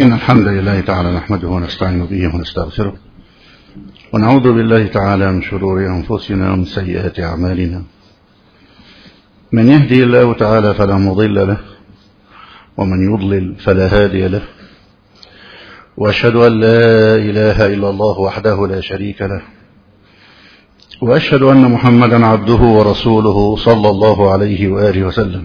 إن الحمد لله تعالى نحمده ونستعين به ونستغفره. ونعوذ بالله تعالى من شرور أنفسنا ومن سيئات أعمالنا. من يهدي الله تعالى فلا مضل له ومن يضلل فلا هادي له. وأشهد أن لا إله إلا الله وحده لا شريك له. وأشهد أن محمدا عبده ورسوله صلى الله عليه وآله وسلم.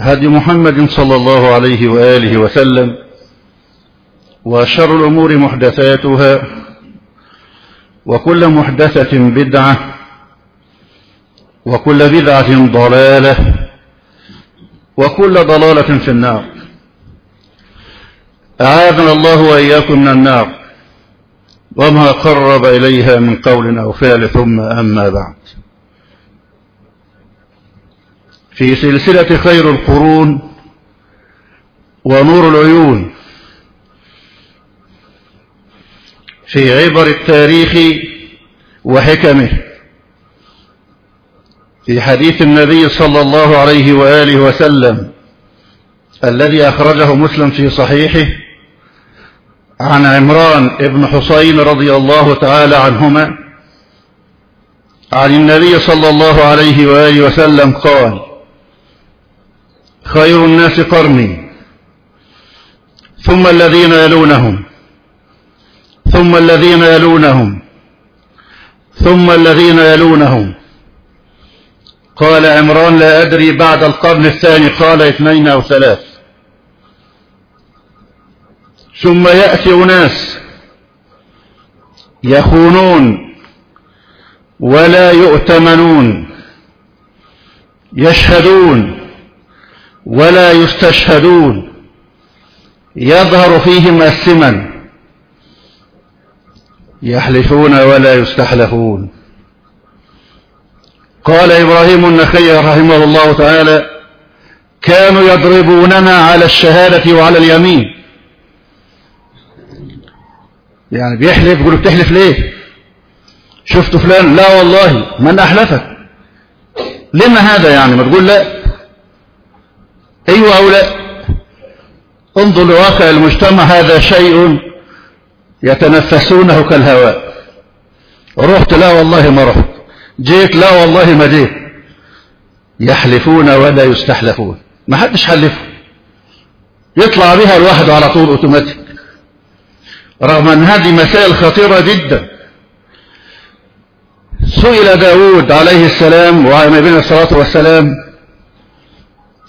هدي محمد صلى الله عليه وآله وسلم وشر الأمور محدثاتها وكل محدثة بدعة وكل بدعة ضلالة وكل ضلالة في النار. أعاذنا الله وإياكم من النار وما قرب إليها من قول أو فعل ثم أما بعد. في سلسلة خير القرون ونور العيون. في عبر التاريخ وحكمه. في حديث النبي صلى الله عليه وآله وسلم الذي أخرجه مسلم في صحيحه عن عمران ابن حسين رضي الله تعالى عنهما عن النبي صلى الله عليه وآله وسلم قال خير الناس قرني. ثم الذين يلونهم. ثم الذين يلونهم. ثم الذين يلونهم. قال عمران لا أدري بعد القرن الثاني قال اثنين أو ثلاث ثم يأتي أناس يخونون ولا يؤتمنون يشهدون. ولا يستشهدون. يظهر فيهم السمن. يحلفون ولا يستحلفون. قال إبراهيم النخي رحمه الله تعالى كانوا يضربوننا على الشهادة وعلى اليمين. يعني بيحلف يقولوا بتحلف ليه؟ شفت فلان. لا والله من أحلفك. لما هذا يعني؟ ما تقول لا. أيوة أو لا انظر لواقع المجتمع هذا شيء يتنفسونه كالهواء. رحت لا والله ما رحت. جيت لا والله ما جيت. يحلفون ولا يستحلفون. ما حدش حلفه يطلع بها لوحده على طول أوتوماتيك. رغم أن هذه مسائل خطيرة جدا. سئل داود عليه السلام وعلى نبينا الصلاة والسلام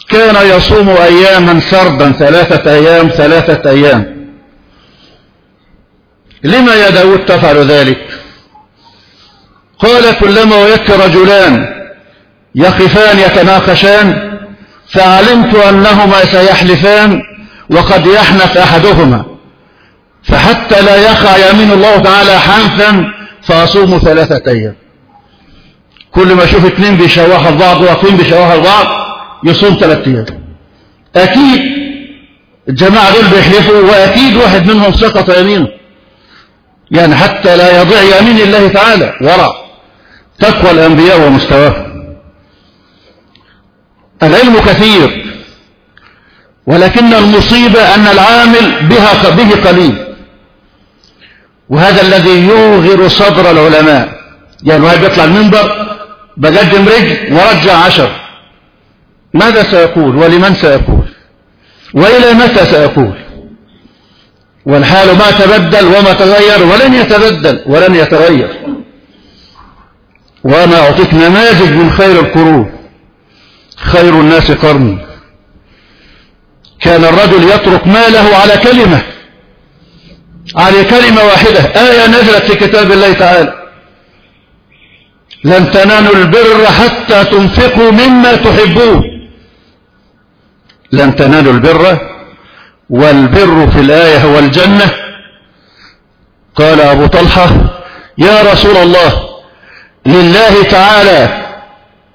كان يصوم أياما سردا ثلاثة أيام ثلاثة أيام. لما يا داود تفعل ذلك؟ قال كلما وجدت رجلان يقفان يتناقشان فعلمت أنهما سيحلفان وقد يحنث أحدهما. فحتى لا يقع يمين الله تعالى حنفا فأصوم ثلاثة أيام. كل ما أشوف اتنين بيشوحوا البعض واقفين بيشوحوا البعض يصوم ثلاثة أيام. أكيد الجماعة دول بيحلفوا وأكيد واحد منهم سقط يمينه. يعني حتى لا يضيع يمين الله تعالى. ورع تقوى الأنبياء ومستواه العلم كثير ولكن المصيبة أن العامل بها به قليل. وهذا الذي يوغر صدر العلماء. يعني واحد بيطلع المنبر بقدم رجل ورجع عشر. ماذا سيقول ولمن سيقول وإلى متى سيقول والحال ما تبدل وما تغير ولن يتبدل ولن يتغير وأنا أعطيك نماذج من خير القرون خير الناس قرني كان الرجل يترك ماله على كلمة على كلمة واحدة آية نزلت في كتاب الله تعالى لن تنالوا البر حتى تنفقوا مما تحبون لن تنالوا البر والبر في الآية هو الجنة. قال أبو طلحة يا رسول الله لله تعالى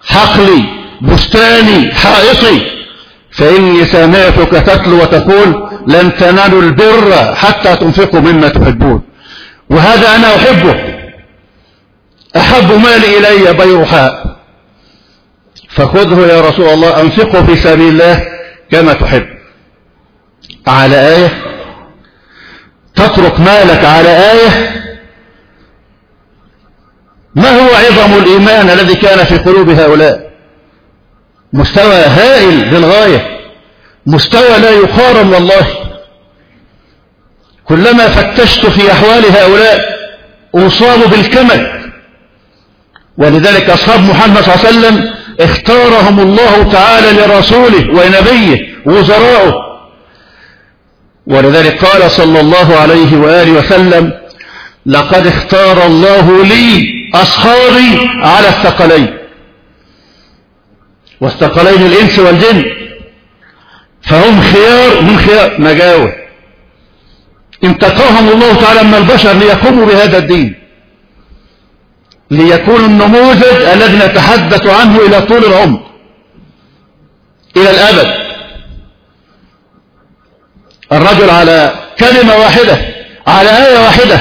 حقلي بستاني حائطي فإني سمعتك تتلو وتقول لن تنالوا البر حتى تنفقوا مما تحبون. وهذا أنا أحبه. أحب مالي إلي بيرحاء. فخذه يا رسول الله أنفقه في سبيل الله. كما تحب. على آية. تترك مالك على آية. ما هو عظم الإيمان الذي كان في قلوب هؤلاء؟ مستوى هائل للغاية. مستوى لا يقارن والله. كلما فتشت في أحوال هؤلاء أصاب بالكمل. ولذلك أصحاب محمد صلى الله عليه وسلم اختارهم الله تعالى لرسوله ونبيه وزراؤه. ولذلك قال صلى الله عليه وآله وسلم لقد اختار الله لي أصحابي على الثقلين. والثقلين الإنس والجن. فهم خيار من خيار مجاوة. انتقاهم الله تعالى من البشر ليقوموا بهذا الدين. ليكون النموذج الذي نتحدث عنه إلى طول العمر إلى الأبد. الرجل على كلمة واحدة على آية واحدة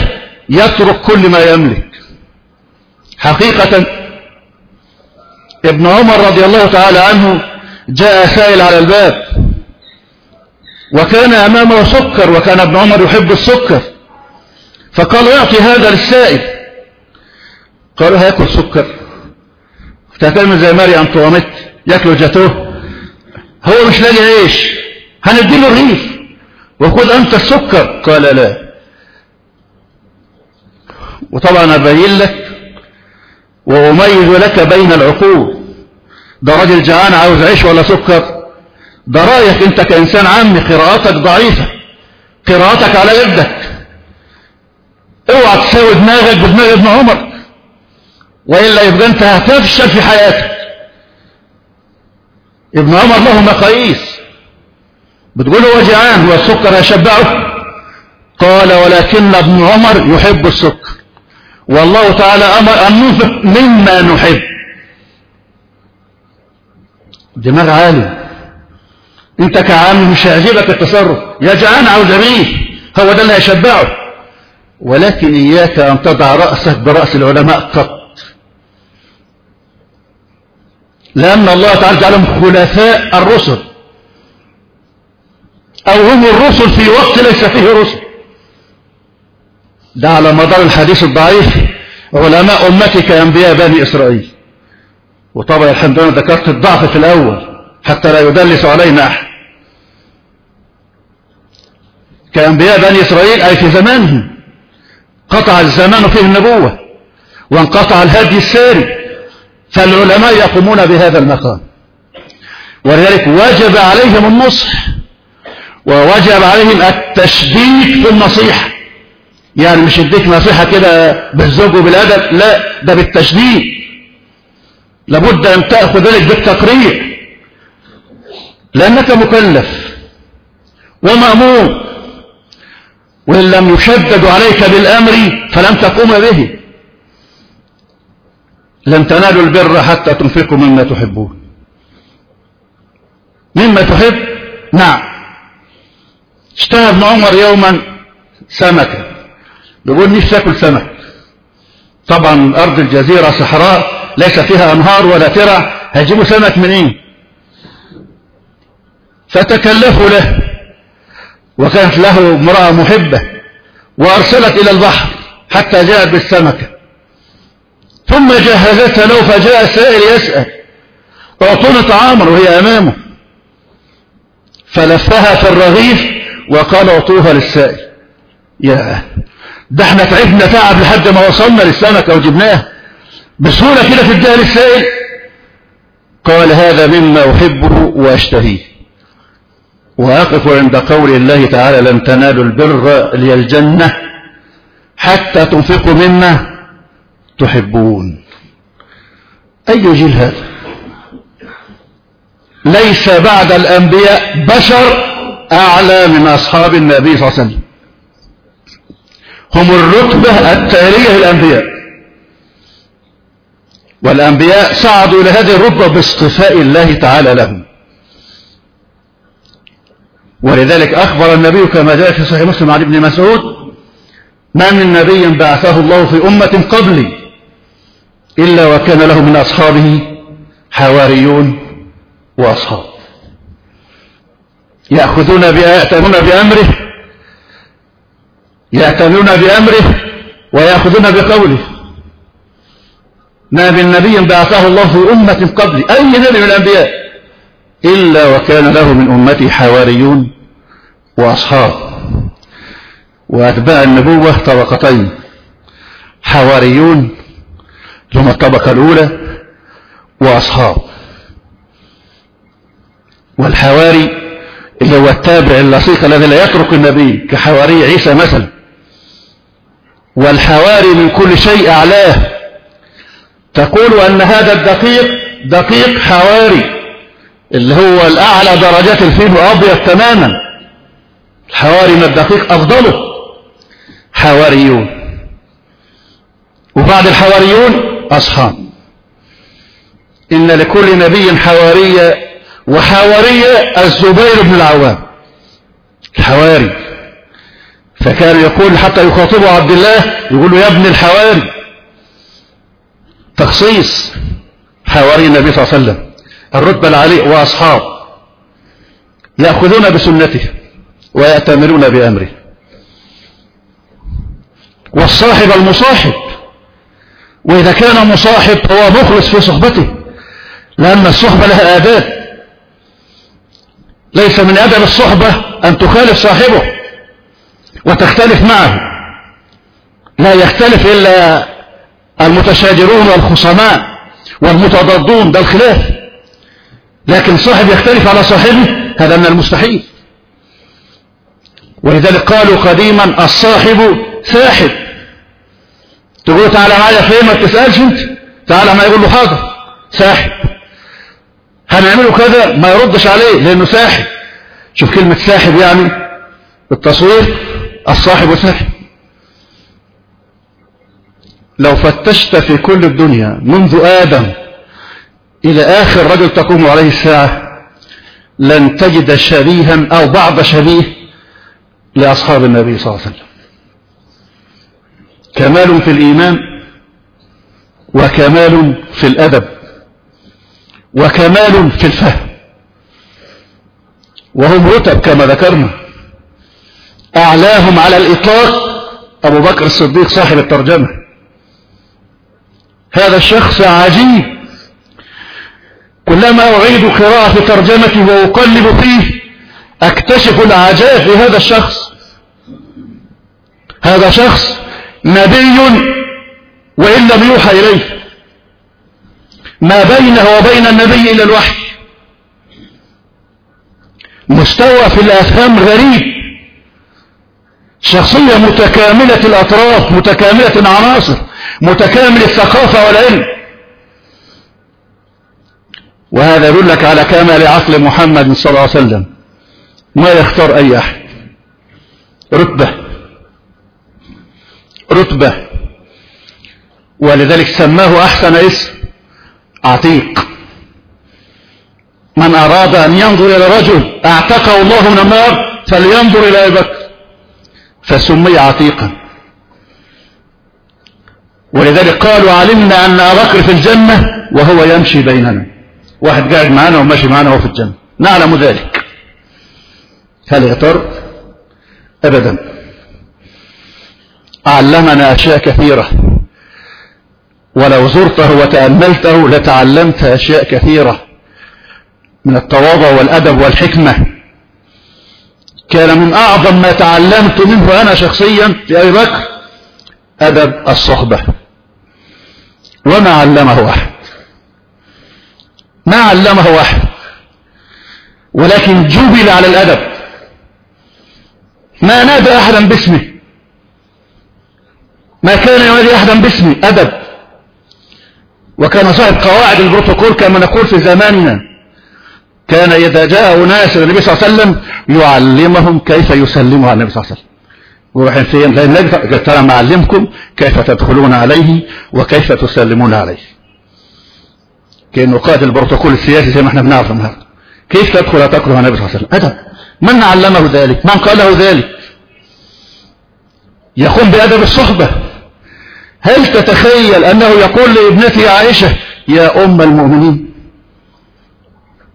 يترك كل ما يملك. حقيقة ابن عمر رضي الله تعالى عنه جاء سائل على الباب وكان أمامه سكر وكان ابن عمر يحب السكر فقال اعطي هذا للسائل. قالوا هياكل سكر. فتكلم زي ماري أنطوانيت ياكلوا جاتوه هو مش لاقي عيش. هنديله الريف وخذ أنت السكر. قال لا. وطبعا أبين لك وأميز لك بين العقول. ده راجل جعان عاوز عيش ولا سكر؟ ده رأيك أنت كإنسان عامي قراءتك ضعيفة. قراءتك على يدك اوعى تساوي دماغك بدماغ ابن عمر. وإلا يبقى أنت هتفشل في حياتك. ابن عمر له مقاييس. بتقول هو جعان هو السكر هيشبعه قال ولكن ابن عمر يحب السكر. والله تعالى أمر أن ننفق مما نحب. دماغ عالي. أنت كعام مش هيعجبك التصرف. يا جعان عاوز ريف هو ده اللي هيشبعه. ولكن إياك أن تضع رأسك برأس العلماء قط. لأن الله تعالى جعلهم خلفاء الرسل. أو هم الرسل في وقت ليس فيه رسل. ده على مدار الحديث الضعيف. علماء أمتي كأنبياء بني إسرائيل. وطبعا الحمد لله ذكرت الضعف في الأول حتى لا يدلس علينا أحد. كأنبياء بني إسرائيل أي في زمانهم قطع الزمان فيه النبوة وانقطع الهدي الساري. فالعلماء يقومون بهذا المقام. ولذلك وجب عليهم النصح ووجب عليهم التشديد في النصيحة. يعني مش يديك نصيحة كده بالزوج وبالأدب لا ده بالتشديد. لابد أن تأخذ ذلك بالتقرير. لأنك مكلف ومأمور وإن لم يشدد عليك بالأمر فلم تقوم به. لن تنالوا البر حتى تنفقوا مما تحبون. مما تحب؟ نعم. اشتهى ابن عمر يوما سمكة. بيقول نفسي آكل سمك. طبعا أرض الجزيرة صحراء ليس فيها أنهار ولا ترع هيجيبوا سمك منين؟ فتكلفوا له. وكانت له امرأة محبة. وأرسلت إلى البحر حتى جاءت بالسمكة. ثم جهزتها له فجاء السائل يسأل. أعطونا طعاما وهي أمامه. فلفها في الرغيف وقال أعطوها للسائل. يا ده إحنا تعبنا تعب لحد ما وصلنا للسمكة وجبناه بسهولة كده في الجهل السائل. قال هذا مما أحبه وأشتهيه. وأقف عند قول الله تعالى لن تنالوا البر لي الجنة حتى تنفقوا مما تحبون. أي جيل هذا؟ ليس بعد الأنبياء بشر أعلى من أصحاب النبي صلى الله عليه وسلم. هم الرتبة التالية للأنبياء. والأنبياء صعدوا إلى هذه الرتبة باصطفاء الله تعالى لهم. ولذلك أخبر النبي كما جاء في صحيح مسلم عن ابن مسعود ما من نبي بعثه الله في أمة قبلي إلا وكان له من أصحابه حواريون وأصحاب. يأخذون يأتمون بأمره يأتمون بأمره ويأخذون بقوله. ما من نبي بعثه الله في أمة قبل أي نبي من الأنبياء إلا وكان له من أمتي حواريون وأصحاب. وأتباع النبوة طبقتين حواريون ثم الطبقة الأولى وأصحاب. والحواري اللي هو التابع اللصيق الذي لا يترك النبي كحواري عيسى مثلا. والحواري من كل شيء أعلاه. تقول أن هذا الدقيق دقيق حواري اللي هو الأعلى درجات الفيل أبيض تماما. الحواري من الدقيق أفضله. حواريون. وبعد الحواريون أصحاب. إن لكل نبي حوارية وحوارية الزبير بن العوام. الحواري. فكان يقول حتى يخاطبه عبد الله يقول له يا ابن الحواري. تخصيص حواري النبي صلى الله عليه وسلم. الرتبة العلي وأصحاب. يأخذون بسنته ويأتمرون بأمره. والصاحب المصاحب. وإذا كان مصاحب فهو مخلص في صحبته لأن الصحبة لها آداب. ليس من أدب الصحبة أن تخالف صاحبه وتختلف معه. لا يختلف إلا المتشاجرون والخصماء والمتضادون ده الخلاف. لكن صاحب يختلف على صاحبه هذا من المستحيل. ولذلك قالوا قديما الصاحب ساحب. تقول تعالى معايا فين ما تسألش أنت. تعالى ما يقول له حاضر. ساحب. هنعمله كذا؟ ما يردش عليه لأنه ساحب. شوف كلمة ساحب يعني التصوير الصاحب ساحب لو فتشت في كل الدنيا منذ آدم إلى آخر رجل تقوم عليه الساعة لن تجد شبيها أو بعض شبيه لأصحاب النبي صلى الله عليه وسلم. كمال في الإيمان وكمال في الأدب وكمال في الفهم وهم رتب كما ذكرنا أعلاهم على الإطلاق أبو بكر الصديق صاحب الترجمة هذا الشخص عجيب كلما أعيد قراءة ترجمته وأقلب فيه أكتشف العجائب في هذا الشخص هذا شخص نبي وإن لم يوحى إليه. ما بينه وبين النبي إلى الوحي. مستوى في الأفهام غريب شخصية متكاملة الأطراف متكاملة العناصر متكامل الثقافة والعلم. وهذا يدل لك على كمال عقل محمد صلى الله عليه وسلم. ما يختار أي أحد. رتبة. رتبة. ولذلك سماه أحسن اسم عتيق. من أراد أن ينظر إلى رجل أعتقه الله من النار فلينظر إلى أبي بكر. فسمي عتيقا. ولذلك قالوا علمنا أن أبا بكر في الجنة وهو يمشي بيننا. واحد قاعد معنا وماشي معنا وهو في الجنة. نعلم ذلك. هل يغتر أبدا. علمنا أشياء كثيرة. ولو زرته وتأملته لتعلمت أشياء كثيرة من التواضع والأدب والحكمة. كان من أعظم ما تعلمت منه أنا شخصيا في أبي بكر أدب الصحبة. وما علمه أحد. ما علمه أحد. ولكن جبل على الأدب. ما نادى أحدا باسمه. ما كان ينادي أحدا باسمه أدب وكان صاحب قواعد البروتوكول كما نقول في زماننا. كان إذا جاء أناس النبي صلى الله عليه وسلم يعلمهم كيف يسلموا على النبي صلى الله عليه وسلم. ورايحين فين قال ترى معلمكم كيف تدخلون عليه وكيف تسلمون عليه. كأنه قائد البروتوكول السياسي زي ما إحنا بنعرف النهارده كيف تدخل وتكره النبي صلى الله عليه وسلم؟ أدب من علمه ذلك؟ من قاله ذلك؟ يقوم بأدب الصحبة. هل تتخيل أنه يقول لابنته عائشة يا أم المؤمنين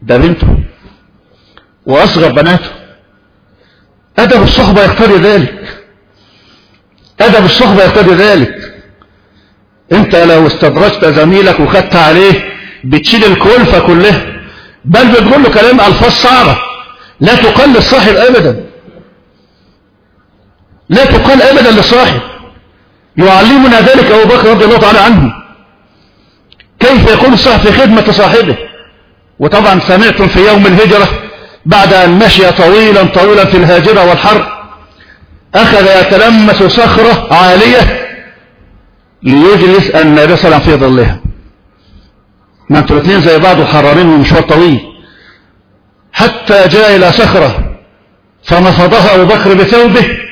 ده بنته وأصغر بناته. أدب الصحبة يقتضي ذلك. أدب الصحبة يقتضي ذلك. أنت لو استدرجت زميلك وخدت عليه بتشيل الكلفة كلها بل بتقول له كلام ألفاظ صعبة. لا تقل للصاحب أبدا. لا تقال أبدا لصاحب. يعلمنا ذلك أبو بكر رضي الله تعالى عنه. كيف يكون الصاحب في خدمة صاحبه؟ وطبعا سمعتم في يوم الهجرة بعد أن مشي طويلا طويلا في الهاجرة والحر أخذ يتلمس صخرة عالية ليجلس النبي صلى الله عليه وسلم في ظلها. ما أنتوا الاثنين زي بعض وحرارين ومشوار طويل. حتى جاء إلى صخرة فنفضها أبو بكر بثوبه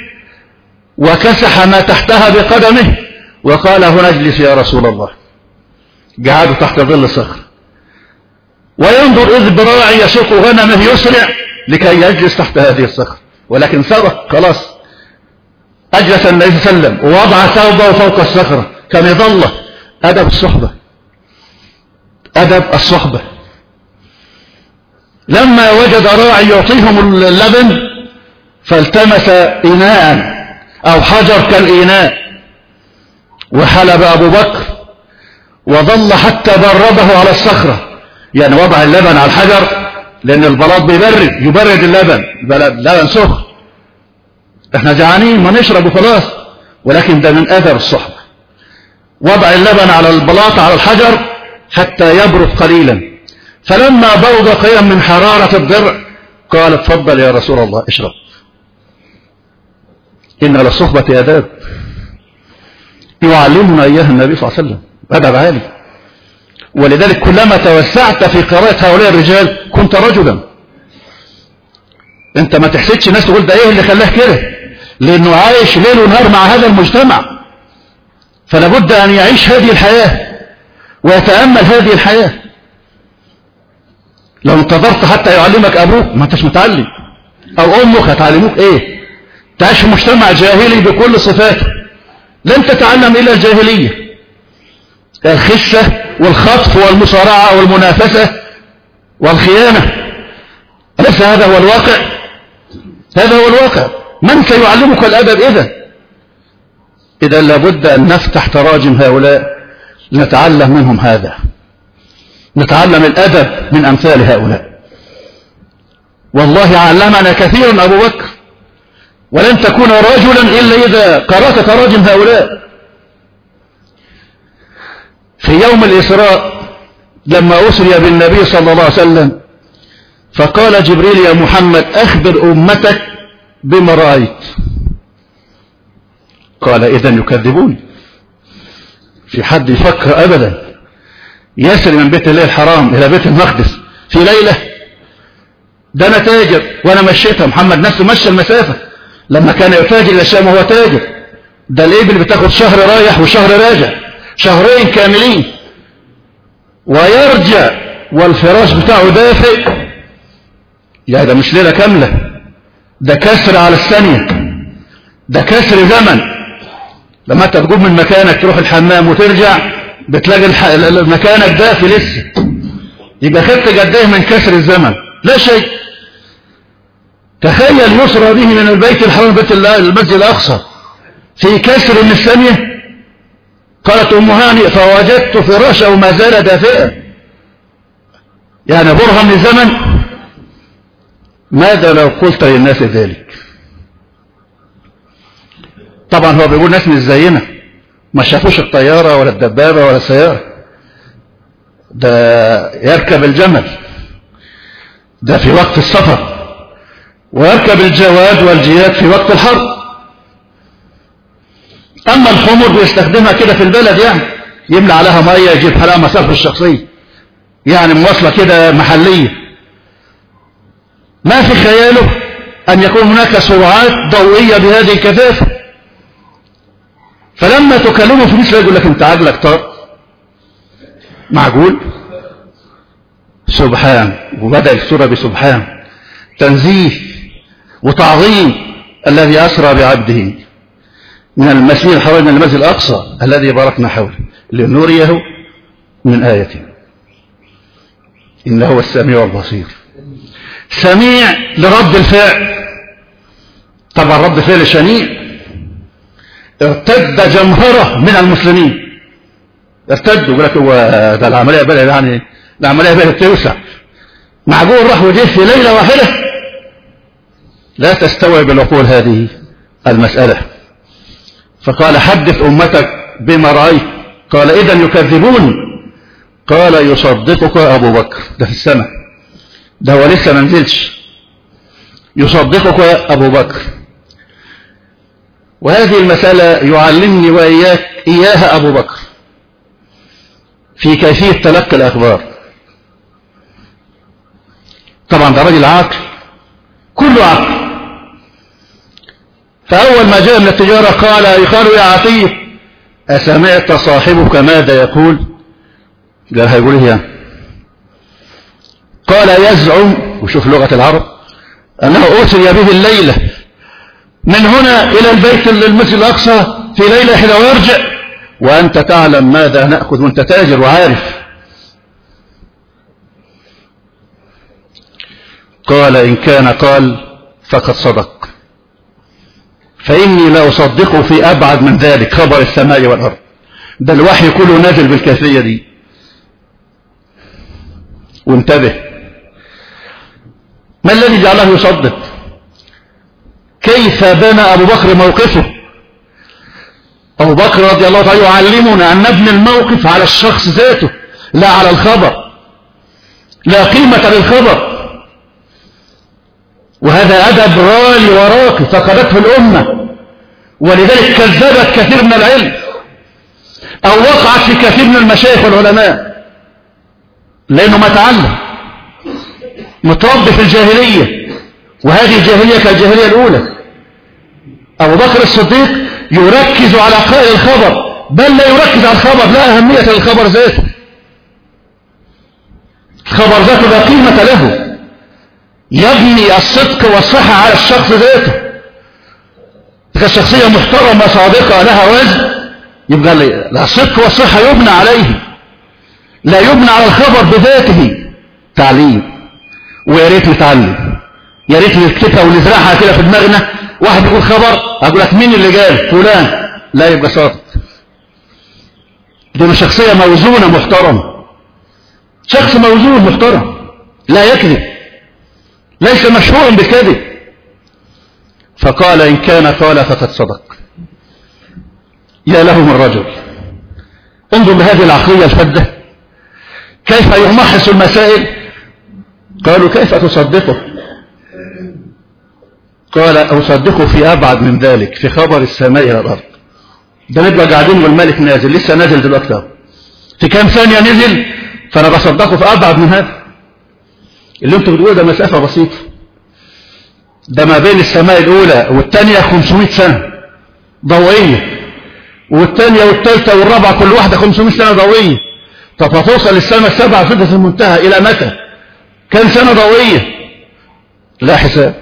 وكسح ما تحتها بقدمه وقال هنا اجلس يا رسول الله. قعدوا تحت ظل صخر. وينظر إذ براعي يسوق غنمه يسرع لكي يجلس تحت هذه الصخر. ولكن سبق خلاص. أجلس النبي صلى الله عليه وسلم ووضع ثوبه فوق الصخرة. كمظلة أدب الصحبة. أدب الصحبة. لما وجد راعي يعطيهم اللبن فالتمس إناء. أو حجر كالإناء وحلب أبو بكر وظل حتى برده على الصخرة. يعني وضع اللبن على الحجر لأن البلاط بيبرد يبرد اللبن. اللبن سخن. إحنا جعانين ما نشرب وخلاص. ولكن ده من أثر الصحبة. وضع اللبن على البلاط على الحجر حتى يبرد قليلا. فلما برد قليلا من حرارة الضرع قال اتفضل يا رسول الله اشرب. إن للصحبة آداب. يعلمنا إياها النبي صلى الله عليه وسلم. أدب عالي ولذلك كلما توسعت في قراءة هؤلاء الرجال كنت رجلا. أنت ما تحسدش ناس تقول ده إيه اللي خلاه كده؟ لأنه عايش ليل ونهار مع هذا المجتمع. فلا بد أن يعيش هذه الحياة ويتأمل هذه الحياة. لو انتظرت حتى يعلمك أبوك ما أنتش متعلم. أو أمك هتعلموك إيه؟ تعيش في مجتمع جاهلي بكل صفاته. لن تتعلم إلا الجاهلية. الخسة والخطف والمصارعة والمنافسة والخيانة. أليس هذا هو الواقع؟ هذا هو الواقع. من سيعلمك الأدب إذا؟ إذا لابد أن نفتح تراجم هؤلاء لنتعلم منهم هذا. نتعلم الأدب من أمثال هؤلاء. والله علمنا كثير أبو بكر. ولن تكون رجلا إلا إذا قرأت تراجم هؤلاء. في يوم الإسراء لما أسري بالنبي صلى الله عليه وسلم فقال جبريل يا محمد أخبر أمتك بما رأيت. قال إذا يكذبون. في حد يفكر أبدا. يسري من بيت الله الحرام إلى بيت المقدس. في ليلة ده أنا تاجر وأنا مشيتها. محمد نفسه مشى المسافة. لما كان يتاجر الشام وهو تاجر. ده الإبل بتاخد شهر رايح وشهر راجع. شهرين كاملين. ويرجع والفراش بتاعه دافئ. يعني ده مش ليلة كاملة. ده كسر على الثانية. ده كسر زمن. لما انت تقوم من مكانك تروح الحمام وترجع بتلاقي. مكانك دافي لسه. يبقى خدت قد إيه من كسر الزمن؟ لا شيء. تخيل يسرى به من البيت الحرام بيت المسجد الأقصى. في كسر من الثانية. قالت أم هاني فوجدت فراشة ما زال دافئا. يعني برهة من الزمن. ماذا لو قلت للناس ذلك؟ طبعا هو بيقول ناس مش زينا. ما شافوش الطيارة ولا الدبابة ولا السيارة. ده يركب الجمل. ده في وقت السفر. ويركب الجواد والجياد في وقت الحرب أما الحمر بيستخدمها كده في البلد يعني يملى عليها مية يجيب لها مسافة الشخصية. يعني مواصلة كده محلية. ما في خياله أن يكون هناك سرعات ضوئية بهذه الكثافة. فلما تكلمه في مثل يقول لك أنت عقلك طار. معقول؟ سبحان. وبدأ السورة بسبحان. تنزيه. وتعظيم الذي أسرى بعبده من المسجد الحرام من المسجد الأقصى الذي باركنا حوله لنريه من آيته. إنه هو السميع البصير. سميع لرد الفعل. طبعا رد فعل شنيع. ارتد جمهرة من المسلمين. ارتدوا يقول لك هو ده العملية بدأت يعني العملية بدأت توسع معقول راح وجه في ليلة واحدة لا تستوعب العقول هذه المسألة. فقال حدث أمتك بما رأيت. قال إذا يكذبون. قال يصدقك أبو بكر. ده في السماء. ده هو لسه ما نزلش. يصدقك أبو بكر. وهذه المسألة يعلمني وإياك إياها أبو بكر. في كيفية تلقي الأخبار. طبعا ده راجل عاقل. كله عاقل. فأول ما جاء من التجارة قال يقال يا عتيق أسمعت صاحبك ماذا يقول؟ قال هيقول إيه يعني؟ قال يزعم وشوف لغة العرب أنه أسري به الليلة من هنا إلى البيت المسجد الأقصى في ليلة واحدة ويرجع وأنت تعلم ماذا نأخذ وأنت تاجر وعارف. قال إن كان قال فقد صدق. فإني لا أصدقه في أبعد من ذلك خبر السماء والأرض. ده الوحي كله نازل بالكيفية دي. وانتبه. ما الذي جعله يصدق؟ كيف بنى أبو بكر موقفه؟ أبو بكر رضي الله تعالى يعلمنا أن نبني الموقف على الشخص ذاته لا على الخبر. لا قيمة للخبر. وهذا أدب غالي وراقي فقدته الأمة. ولذلك كذبت كثير من العلم أو وقعت في كثير من المشايخ والعلماء. لأنه ما تعلم متربي في الجاهلية وهذه الجاهلية كالجاهلية الأولى. أبو بكر الصديق يركز على قائل الخبر بل لا يركز على الخبر لا أهمية للخبر ذاته. الخبر ذاته لا قيمة له. يبني الصدق والصحة على الشخص ذاته. إذا شخصية محترمة صادقة لها وزن يبقى الصدق والصحة يبنى عليه. لا يبنى على الخبر بذاته. تعليم. ويا ريت نتعلم. يا ريت نكتبها ونزرعها كده في دماغنا. واحد يقول خبر أقول لك مين اللي قال؟ فلان. لا يبقى صادق. دي شخصية موزونة محترمة. شخص موزون محترم. لا يكذب. ليس مشهورا بالكذب فقال إن كان قال فقد صدق. يا له من رجل انظر لهذه العقلية الفذة. كيف يمحص المسائل؟ قالوا كيف تصدقه؟ قال أصدقه في أبعد من ذلك في خبر السماء إلى الأرض. ده نبقى قاعدين والملك نازل لسه نازل دلوقتي في كام ثانية نزل فأنا بصدقه في أبعد من هذا. اللي أنتوا بتقولوا ده مسافة بسيطة ده ما بين السماء الأولى والثانية 500 سنة ضوئية والثانية والثالثة والرابعة كل واحدة 500 سنة ضوئية طب هتوصل السماء السبعة سدة المنتهى إلى متى؟ كم سنة ضوئية؟ لا حساب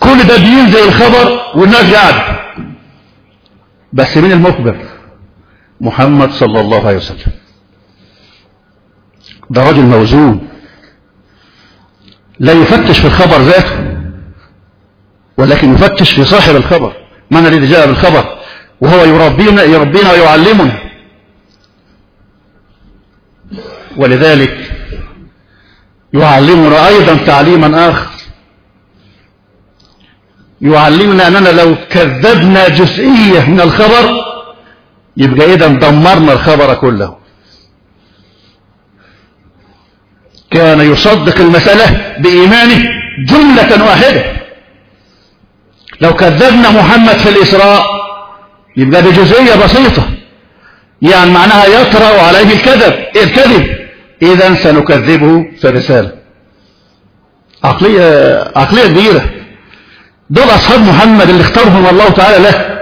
كل ده بينزل الخبر والناس قاعدة بس مين المخبر؟ محمد صلى الله عليه وسلم ده رجل موزون لا يفتش في الخبر ذاته ولكن يفتش في صاحب الخبر. من الذي جاء بالخبر؟ وهو يربينا يربينا ويعلمنا. ولذلك يعلمنا أيضا تعليما آخر. يعلمنا أننا لو كذبنا جزئية من الخبر يبقى إذا دمرنا الخبر كله. كان يصدق المسألة بإيمانه جملة واحدة. لو كذبنا محمد في الإسراء يبقى بجزئية بسيطة. يعني معناها يطرأ عليه الكذب الكذب. إذا سنكذبه في الرسالة عقلية عقلية كبيرة. دول أصحاب محمد اللي اختارهم الله تعالى له.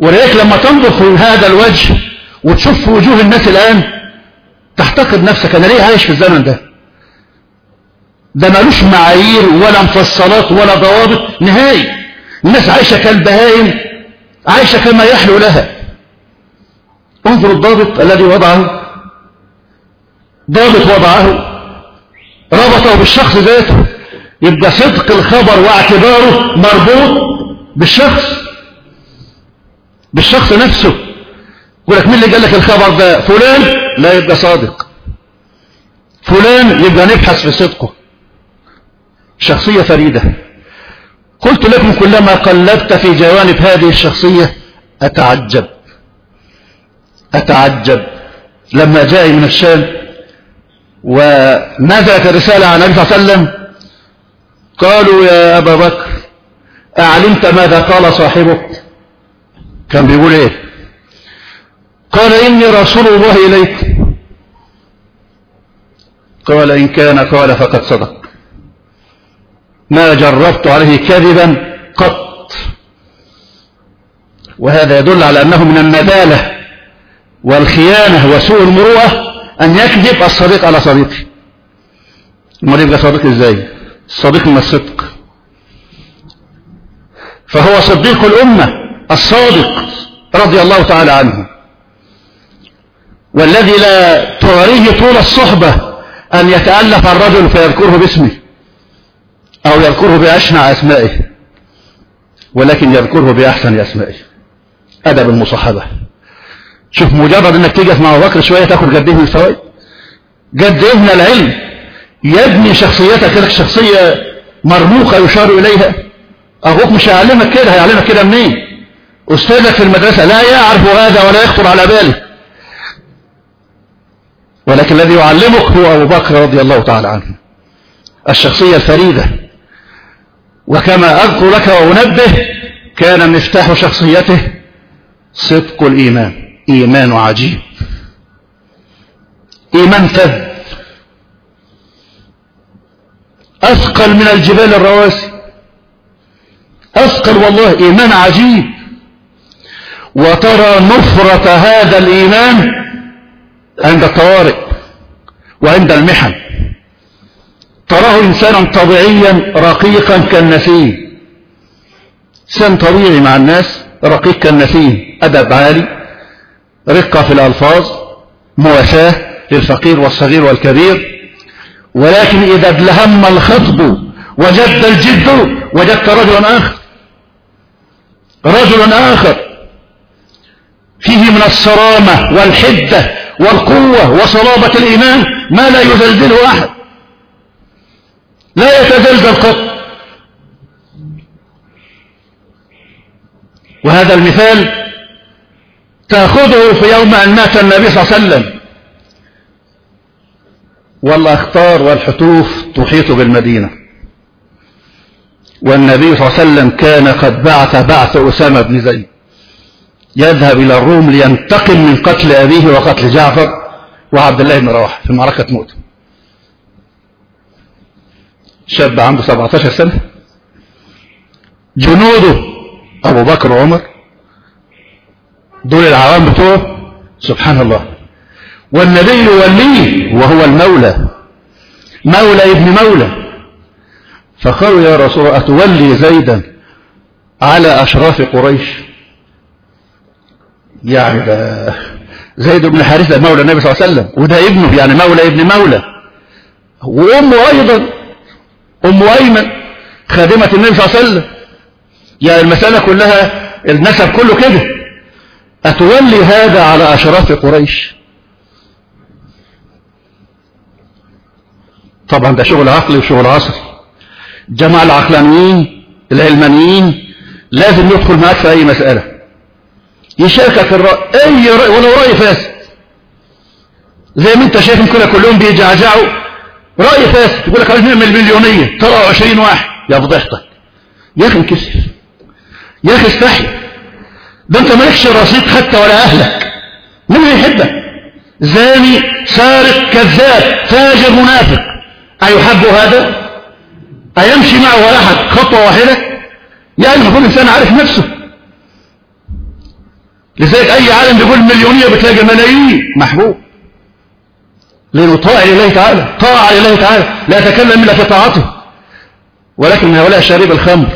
ولذلك لما تنظر في هذا الوجه وتشوف وجوه الناس الآن تحتقد نفسك أنا ليه عايش في الزمن ده؟ ده ملوش معايير ولا مفصلات ولا ضوابط نهائي. الناس عايشة كالبهائم عايشة كما يحلو لها. انظر الضابط الذي وضعه. ضابط وضعه. ربطه بالشخص ذاته. يبقى صدق الخبر واعتباره مربوط بالشخص. بالشخص نفسه. يقول لك مين اللي قال لك الخبر ده؟ فلان لا يبقى صادق. فلان يبقى نبحث في صدقه. شخصية فريدة. قلت لكم كلما قلبت في جوانب هذه الشخصية أتعجب. أتعجب. لما جاء من الشام ونزلت الرسالة عن النبي صلى الله عليه وسلم قالوا يا أبا بكر أعلمت ماذا قال صاحبك؟ كان بيقول إيه؟ قال إني رسول الله إليك. قال إن كان قال فقد صدق. ما جربت عليه كذبا قط. وهذا يدل على أنه من الندالة والخيانة وسوء المروءة أن يكذب الصديق على صديقه. أمال يبقى صديق إزاي؟ الصديق من الصدق. فهو صديق الأمة الصادق رضي الله تعالى عنه. والذي لا تعريه طول الصحبة أن يتألف الرجل فيذكره باسمه أو يذكره بأشنع أسمائه ولكن يذكره بأحسن أسمائه. أدب المصاحبة. شوف مجرد إنك تيجي مع بكر شوية تاخد قد إيه من الفوائد قد إيه من العلم يبني شخصيتك لك شخصية مرموقة يشار إليها. أبوك مش هيعلمك كده هيعلمك كده منين؟ أستاذك في المدرسة لا يعرف هذا ولا يخطر على باله. ولكن الذي يعلمك هو أبو بكر رضي الله تعالى عنه. الشخصية الفريدة. وكما أذكر لك وأنبه كان مفتاح شخصيته صدق الإيمان. إيمان عجيب. إيمان فذ. أثقل من الجبال الرواسي. أثقل والله إيمان عجيب. وترى نفرة هذا الإيمان عند الطوارئ وعند المحن. تراه إنسانا طبيعيا رقيقا كالنسيم. إنسان طبيعي مع الناس رقيق كالنسيم. أدب عالي رقة في الألفاظ مواساة للفقير والصغير والكبير. ولكن إذا ادلهم الخطب وجد الجد وجدت رجلا آخر. رجل آخر. فيه من الصرامة والحدة والقوة وصلابة الإيمان ما لا يزلزله أحد. لا يتزلزل قط. وهذا المثال تأخذه في يوم أن مات النبي صلى الله عليه وسلم. والأخطار والحتوف تحيط بالمدينة. والنبي صلى الله عليه وسلم كان قد بعث بعث أسامة بن زيد. يذهب إلى الروم لينتقم من قتل أبيه وقتل جعفر وعبد الله بن رواحه في معركة موت. شاب عنده 17 سنة. جنوده أبو بكر وعمر. دول العوام بتوعه. سبحان الله. والنبي يوليه وهو المولى. مولى ابن مولى. فقالوا يا رسول أتولي زيدا على أشراف قريش؟ يعني ده زيد بن حارثة مولى النبي صلى الله عليه وسلم وده ابنه يعني مولى ابن مولى. وأمه أيضا أم أيمن خادمة النبي صلى الله عليه وسلم. يعني المسألة كلها النسب كله كده. أتولي هذا على أشراف قريش؟ طبعا ده شغل عقلي وشغل عصري. جمع العقلانيين العلمانيين لازم يدخل معاك في أي مسألة. يشاركك الرأي أي رأي ولو رأي فاسد. زي ما انت شايفهم كده كلهم بيجعجعوا. رأي فاسد. يقول لك عايز نعمل مليونية. طلعوا 20 واحد. يا فضيحتك يا أخي انكسر. يا أخي استحي. ده أنت مالكش رصيد حتى ولا أهلك. مين يحبك؟ زاني سارق كذاب فاجر منافق. أيحب هذا؟ أيمشي معه أحد؟ خطوة واحدة. يعني المفروض إنسان عارف نفسه. لذلك أي عالم بيقول مليونية بتلاقي ملايين. محبوب. لأنه طاعة لله تعالى طاعة لله تعالى. لا يتكلم إلا في طاعته. ولكن هؤلاء شارب الخمر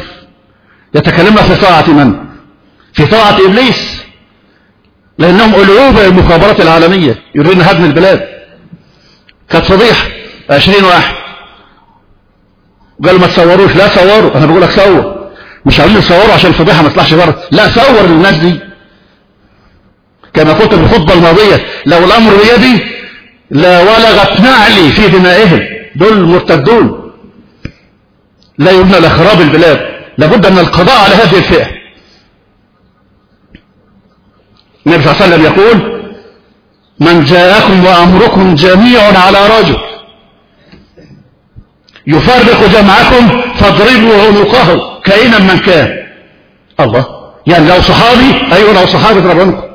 يتكلمون في طاعة من؟ في طاعة إبليس. لأنهم ألعوبة المخابرات العالمية يريدون هدم البلاد. كانت فضيحة عشرين واحد. قال ما تصوروش؟ لا صوروا. أنا بقول لك صور. مش عايزين تصوروا عشان الفضيحة ما تطلعش بره لا صور للناس دي. كما قلت الخطبة الماضية لو الأمر بيدي لا ولغت نعلي في دمائهم دول مرتدون. لا يبنى لخراب البلاد. لابد من القضاء على هذه الفئة. النبي صلى الله عليه وسلم يقول من جاءكم وأمركم جميع على رجل يفرق جمعكم فاضربوا عنقه كائنا من كان. الله. يعني لو صحابي أيوه لو صحابي اضرب عنقه.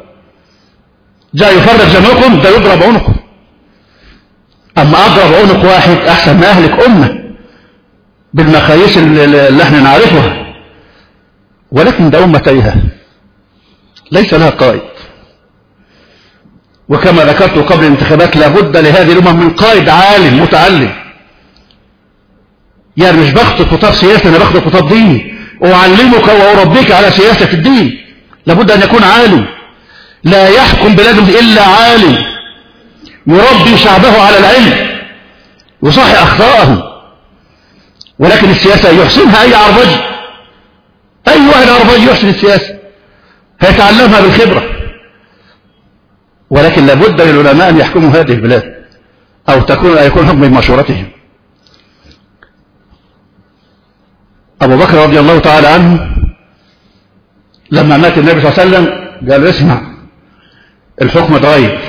جاء يفرق جمعكم ده يضرب عنقه. أما أضرب عنق واحد أحسن ما أهلك أمة بالمقاييس اللي إحنا نعرفها. ولكن ده أمة تايهة. ليس لها قائد. وكما ذكرت قبل الانتخابات لابد لهذه الأمة من قائد عالم متعلم. يعني مش باخد خطاب سياسي أنا باخد خطاب ديني. أعلمك وأربيك على سياسة الدين. لابد أن يكون عالم. لا يحكم بلاده إلا عالم. يربي شعبه على العلم. يصحي اخطاءهم ولكن السياسة يحسنها أي عربجي اي واحد عربجي يحسن السياسة. هيتعلمها بالخبرة. ولكن لابد للعلماء أن يحكموا هذه البلاد. أو تكون يكون حكم بمشورتهم أبو بكر رضي الله تعالى عنه لما مات النبي صلى الله عليه وسلم قال اسمع. الحكم اتغير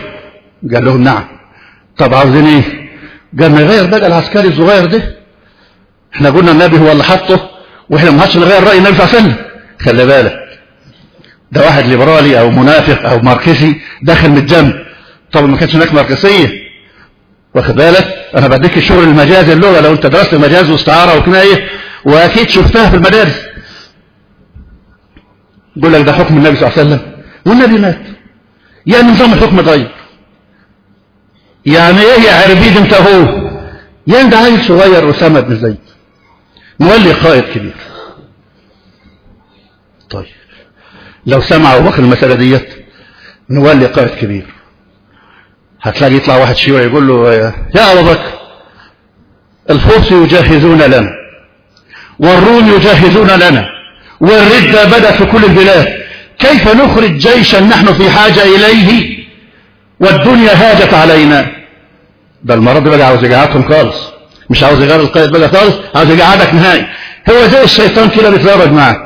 قال لهم نعم. طب عاوزين إيه؟ قال نغير بقى العسكري الصغير ده. إحنا قلنا النبي هو اللي حطه وإحنا ما نغير رأي النبي صلى الله عليه وسلم. خلي بالك. ده واحد ليبرالي أو منافق أو ماركسي داخل من الجنب. طب ما كانش هناك ماركسية. واخد بالك؟ أنا بديك الشغل المجازي اللغة لو انت درست مجاز واستعارة وكناية واكيد شفتها في المدارس. يقول لك ده حكم النبي صلى الله عليه وسلم. والنبي مات. يعني نظام الحكم اتغير يعني إيه يا عربيد انت هو يعني ده عيل صغير اسامه بن زيد نولي قائد كبير. طيب. لو سمع ابو بكر المسألة ديت نولي قائد كبير. هتلاقي يطلع واحد شيوعي يقول له يا أبو بكر الفرس يجهزون لنا والروم يجهزون لنا والردة بدأت في كل البلاد كيف نخرج جيشا نحن في حاجة إليه والدنيا هاجت علينا؟ ده المرض بقى عاوز يقعدكم خالص. مش عاوز يغير القائد بقى خالص عاوز يقعدك نهائي. هو زي الشيطان كده بيتفرج معك.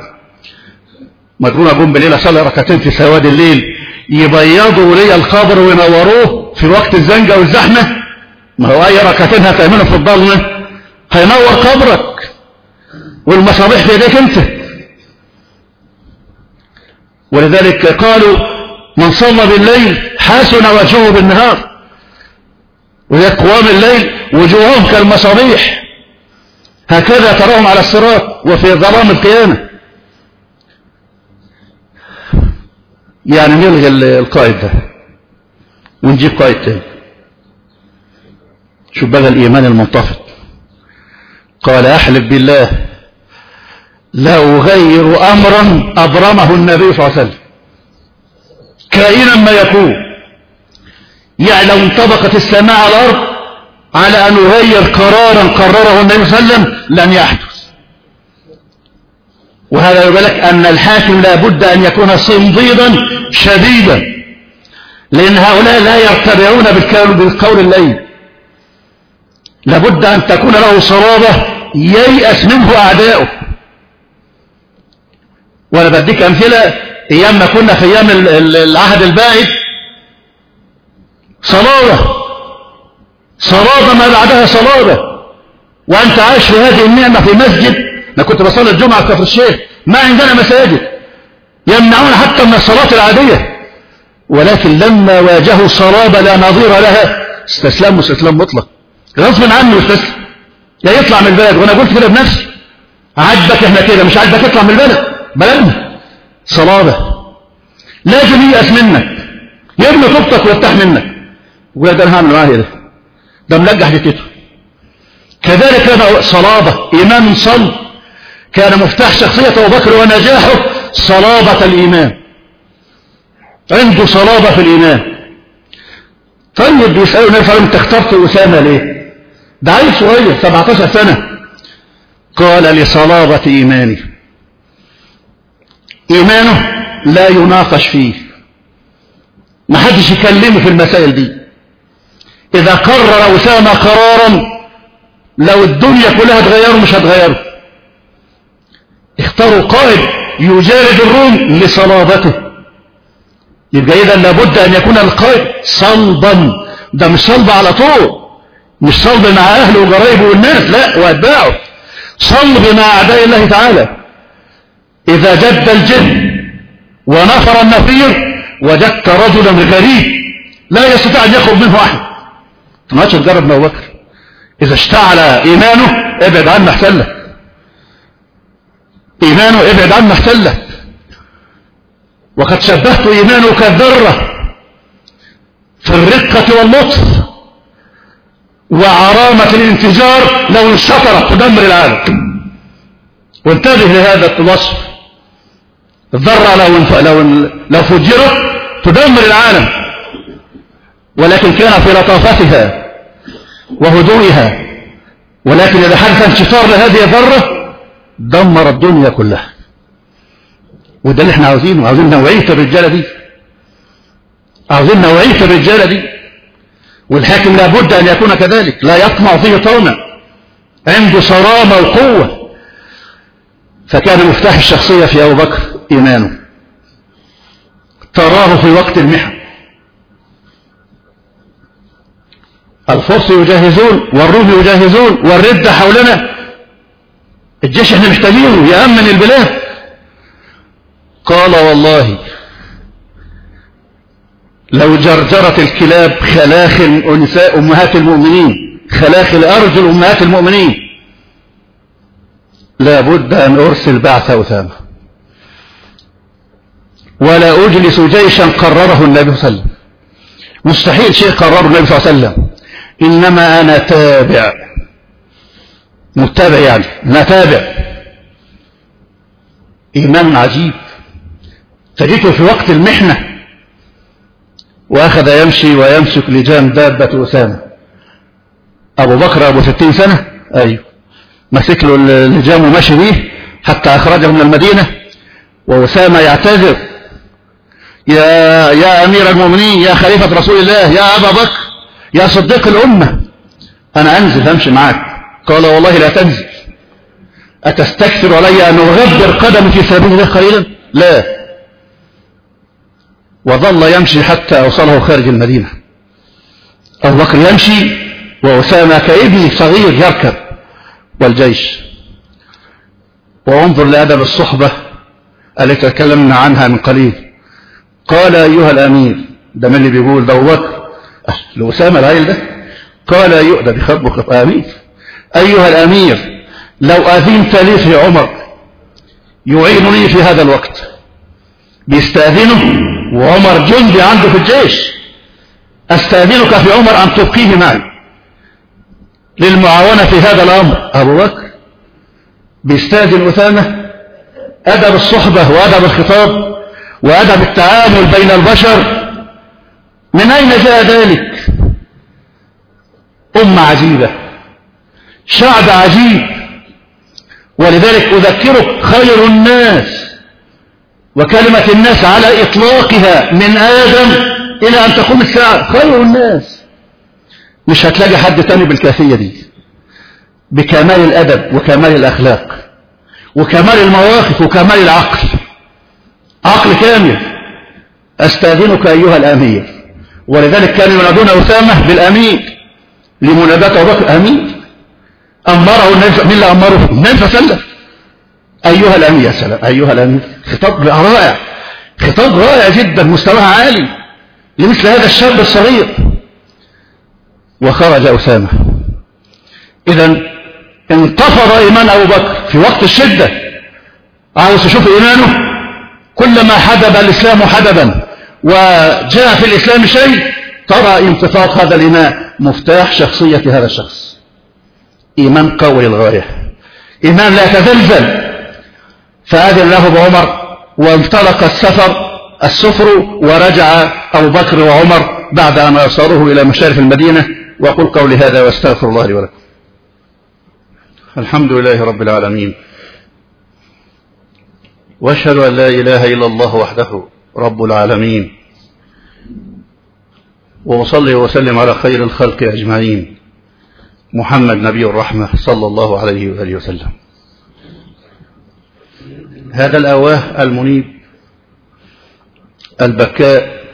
ما تقول أقوم بالليل أصلي ركعتين في سواد الليل. يبيضوا لي الخبر وينوروه في وقت الزنقة والزحمة. ما هو أي ركعتين هتعملهم في الضلمة؟ هينور قبرك. والمصابيح في يديك أنت. ولذلك قالوا من صلى بالليل حسن وجهه بالنهار. وهي قوام الليل وجوههم كالمصابيح. هكذا تراهم على الصراط وفي ظلام القيامة. يعني نلغي القائد ده ونجيب قائد تاني. شوف بقى الإيمان المنتفض. قال أحلف بالله. لا أغير أمرا أبرمه النبي صلى الله عليه وسلم. كائنا ما يكون. يعني لو انطبقت السماء على الأرض على أن أغير قرارا قرره النبي صلى الله عليه وسلم لن يحدث. وهذا يقول لك أن الحاكم لابد أن يكون صنديدا شديدا. لأن هؤلاء لا يرتبعون بالقول الليل لابد أن تكون له صلابة ييأس منه أعداؤه. وأنا بديك امثلة أيام ما كنا في أيام العهد البائد. صلابة. صلابة ما بعدها صلابة. وانت عايش في هذه النعمة في مسجد. أنا كنت بصلي الجمعة في كفر الشيخ. ما عندنا مساجد. يمنعون حتى من الصلاة العادية. ولكن لما واجهوا صلابة لا نظير لها استسلام مطلق. غصب عنه استسلم. يا يطلع من البلد. وأنا قلت كده بنفسي. عجبك إحنا كده مش عجبك اطلع من البلد. بلدنا صلابة. لازم ييأس منك. يبني طوبتك ويفتح منك. ويقول ده أنا هعمل معاه ده. ده ملجح ديته كذلك كان صلابة. إيمان صلب كان مفتاح شخصية أبو بكر ونجاحه صلابة الإيمان عنده صلابة في الإيمان طيب بيسألوا النبي صلى الله عليه وسلم أنت اخترت أسامة ليه؟ ده عيل صغير 17 سنة. قال لصلابة إيماني. إيمانه لا يناقش فيه. ما حدش يكلمه في المسائل دي. إذا قرر أسامة قرارا لو الدنيا كلها تغيره مش هتغيره اختاروا قائد يجارد الروم لصلابته. يبقى إذا لابد أن يكون القائد صلبا. ده مش صلب على طول. مش صلب مع أهله وقرايبه والناس لا وأتباعه. صلب مع أعداء الله تعالى. إذا جد الجد ونفر النفير وجدت رجلا غريب لا يستطيع أن يخرج منه أحد. ما تجرب ابو بكر. إذا اشتعل إيمانه ابعد عنه احسن لك إيمانه ابعد عنه احسن لك وقد شبهت إيمانه كالذرة في الرقة واللطف وعرامة الانفجار لو انشطرت تدمر العالم. وانتبه لهذا الوصف. الذرة لو لو لو فجرت تدمر العالم. ولكن كان في لطافتها وهدوئها. ولكن إذا حدث انشطار لهذه الذرة دمر الدنيا كلها. وده اللي إحنا عاوزينه. عاوزين نوعية الرجالة دي. عاوزين نوعية الرجالة دي. والحاكم لابد أن يكون كذلك. لا يطمع فيه طمع عنده صرامة وقوة. فكان مفتاح الشخصية في أبو بكر. إيمانه. تراه في وقت المحن. الفرس يجهزون والروم يجهزون والردة حولنا. الجيش إحنا محتاجينه يأمن البلاد. قال والله لو جرجرت الكلاب خلاخل أنساء أمهات المؤمنين خلاخل أرجل أمهات المؤمنين لابد أن أرسل بعث أسامة. ولا أجلس جيشا قرره النبي صلى الله عليه وسلم. مستحيل شيء قرره النبي صلى الله عليه وسلم. إنما أنا تابع. متابع يعني. أنا تابع. إيمان عجيب. تجده في وقت المحنة. وأخذ يمشي ويمسك لجام دابة أسامة. أبو بكر أبو ستين سنة. أيوه. مسك له اللجام ومشي به حتى أخرجه من المدينة. وأسامة يعتذر. يا يا أمير المؤمنين يا خليفة رسول الله يا أبا بكر يا صديق الأمة. أنا أنزل أمشي معاك. قال والله لا تنزل. أتستكثر علي أن أغبر قدمي في سبيل الله قليلا؟ لا. وظل يمشي حتى أوصله خارج المدينة. أبو بكر يمشي وأسامة كابن صغير يركب والجيش. وأنظر لأدب الصحبة التي تكلمنا عنها من قليل. قال أيها الأمير ده من اللي بيقول ده بكر لأسامة العيل ده. قال أيها ده بيخبك أمير. أيها الأمير لو أذنت لي في عمر يعينني في هذا الوقت. بيستأذنه وعمر جندي عنده في الجيش. أستأذنك في عمر أن تبقيه معي. للمعاونة في هذا الأمر. أبو بكر بيستأذن أسامة. أدب الصحبة وأدب الخطاب. وأدب التعامل بين البشر من أين جاء ذلك؟ أمة عجيبة شعب عجيب ولذلك أذكرك خير الناس وكلمة الناس على إطلاقها من آدم إلى أن تقوم الساعة. خير الناس. مش هتلاقي حد تاني بالكافية دي. بكمال الأدب وكمال الأخلاق وكمال المواقف وكمال العقل. عقل كامل. أستأذنك أيها الأمير. ولذلك كانوا ينادون أسامة بالأمير لمناداة أبو بكر. أمير أمره النبي مين اللي أمره؟ النبي صلى الله عليه وسلم. أيها الأمير يا سلام. أيها الأمير. خطاب رائع. خطاب رائع جدا مستواها عالي. لمثل هذا الشاب الصغير. وخرج أسامة. إذا انتفض إيمان أبو بكر في وقت الشدة. عاوز تشوف إيمانه؟ كلما حدب الإسلام حدبا وجاء في الإسلام شيء ترى انتفاض هذا الإيمان مفتاح شخصية هذا الشخص. إيمان قوي للغاية. إيمان لا يتزلزل. فأذن له بعمر وانطلق السفر السفر ورجع أبو بكر وعمر بعد أن أرسلوه إلى مشارف المدينة وأقول قولي هذا وأستغفر الله لي ولكم. الحمد لله رب العالمين. وأشهد أن لا إله إلا الله وحده رب العالمين. وأصلي وسلم على خير الخلق أجمعين. محمد نبي الرحمة صلى الله عليه وآله وسلم. هذا الأواه المنيب البكاء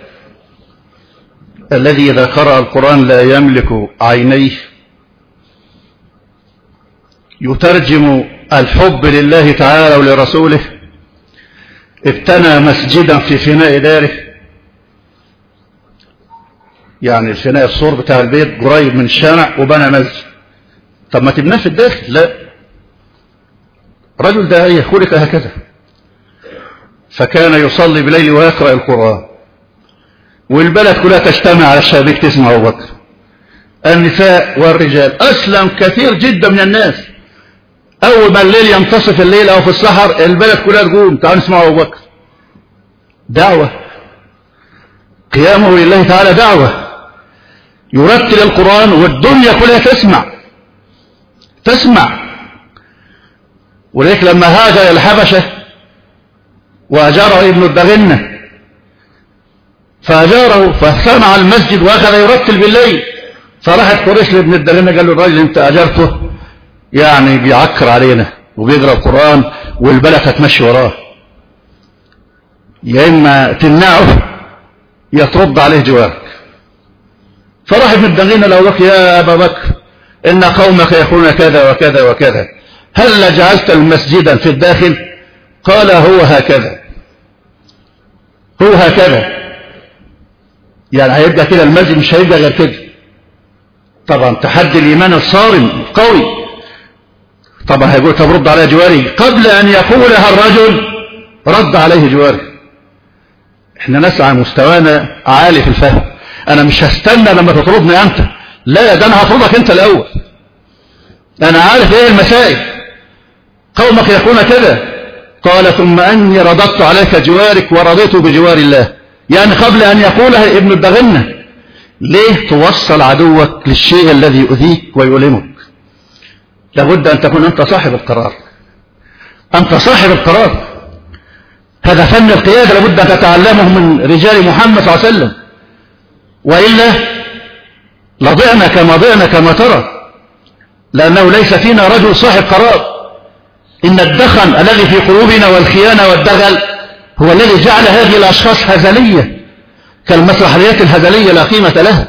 الذي إذا قرأ القرآن لا يملك عينيه. يترجم الحب لله تعالى ولرسوله ابتنى مسجدا في فناء داره يعني الفناء السور بتاع البيت قريب من الشارع وبنى مسجد. طب ما تبناه في الداخل؟ لا. رجل داعية خلق هكذا. فكان يصلي بليل ويقرأ القرآن. والبلد كلها تجتمع على الشبابيك تسمع أبو بكر. النساء والرجال أسلم كثير جدا من الناس. أول ما الليل ينتصف الليل أو في السحر البلد كلها تقوم تعالوا نسمع أبو بكر. دعوة. قيامه لله تعالى دعوة. يرتل القرآن والدنيا كلها تسمع. تسمع. ولذلك لما هاجر الحبشة وأجاره ابن الدغنة فأجاره فسمع المسجد وأخذ يرتل بالليل. فراحت قريش لابن الدغنة قال له الراجل أنت أجرته. يعني بيعكر علينا وبيقرأ القرآن والبلد هتمشي وراه. يا إما تمنعه يا ترد عليه جوارك. فراح ابن الدغنة لو لك يا أبا بكر إن قومك يقولون كذا وكذا وكذا. هل جعلت المسجدا في الداخل؟ قال هو هكذا. هو هكذا. يعني هيبقى كده المسجد مش هيبقى غير كده. طبعا تحدي الإيمان الصارم قوي. طبعا هيقول طب رد على جواري. قبل أن يقولها الرجل رد عليه جواري. إحنا نسعى مستوانا عالي في الفهم. أنا مش هستنى لما تطردني أنت. لا ده أنا هطردك أنت الأول. أنا عارف إيه المسائل. قومك يقولون كذا قال ثم أني رددت عليك جوارك ورضيت بجوار الله. يعني قبل أن يقولها ابن الدغنة ليه توصل عدوك للشيء الذي يؤذيك ويؤلمك؟ لابد أن تكون أنت صاحب القرار. أنت صاحب القرار. هذا فن القيادة لابد أن تتعلمه من رجال محمد صلى الله عليه وسلم. وإلا لضعنا كما ضعنا كما ترى. لأنه ليس فينا رجل صاحب قرار. إن الدخن الذي في قلوبنا والخيانة والدغل هو الذي جعل هذه الأشخاص هزلية. كالمسرحيات الهزلية لا قيمة لها.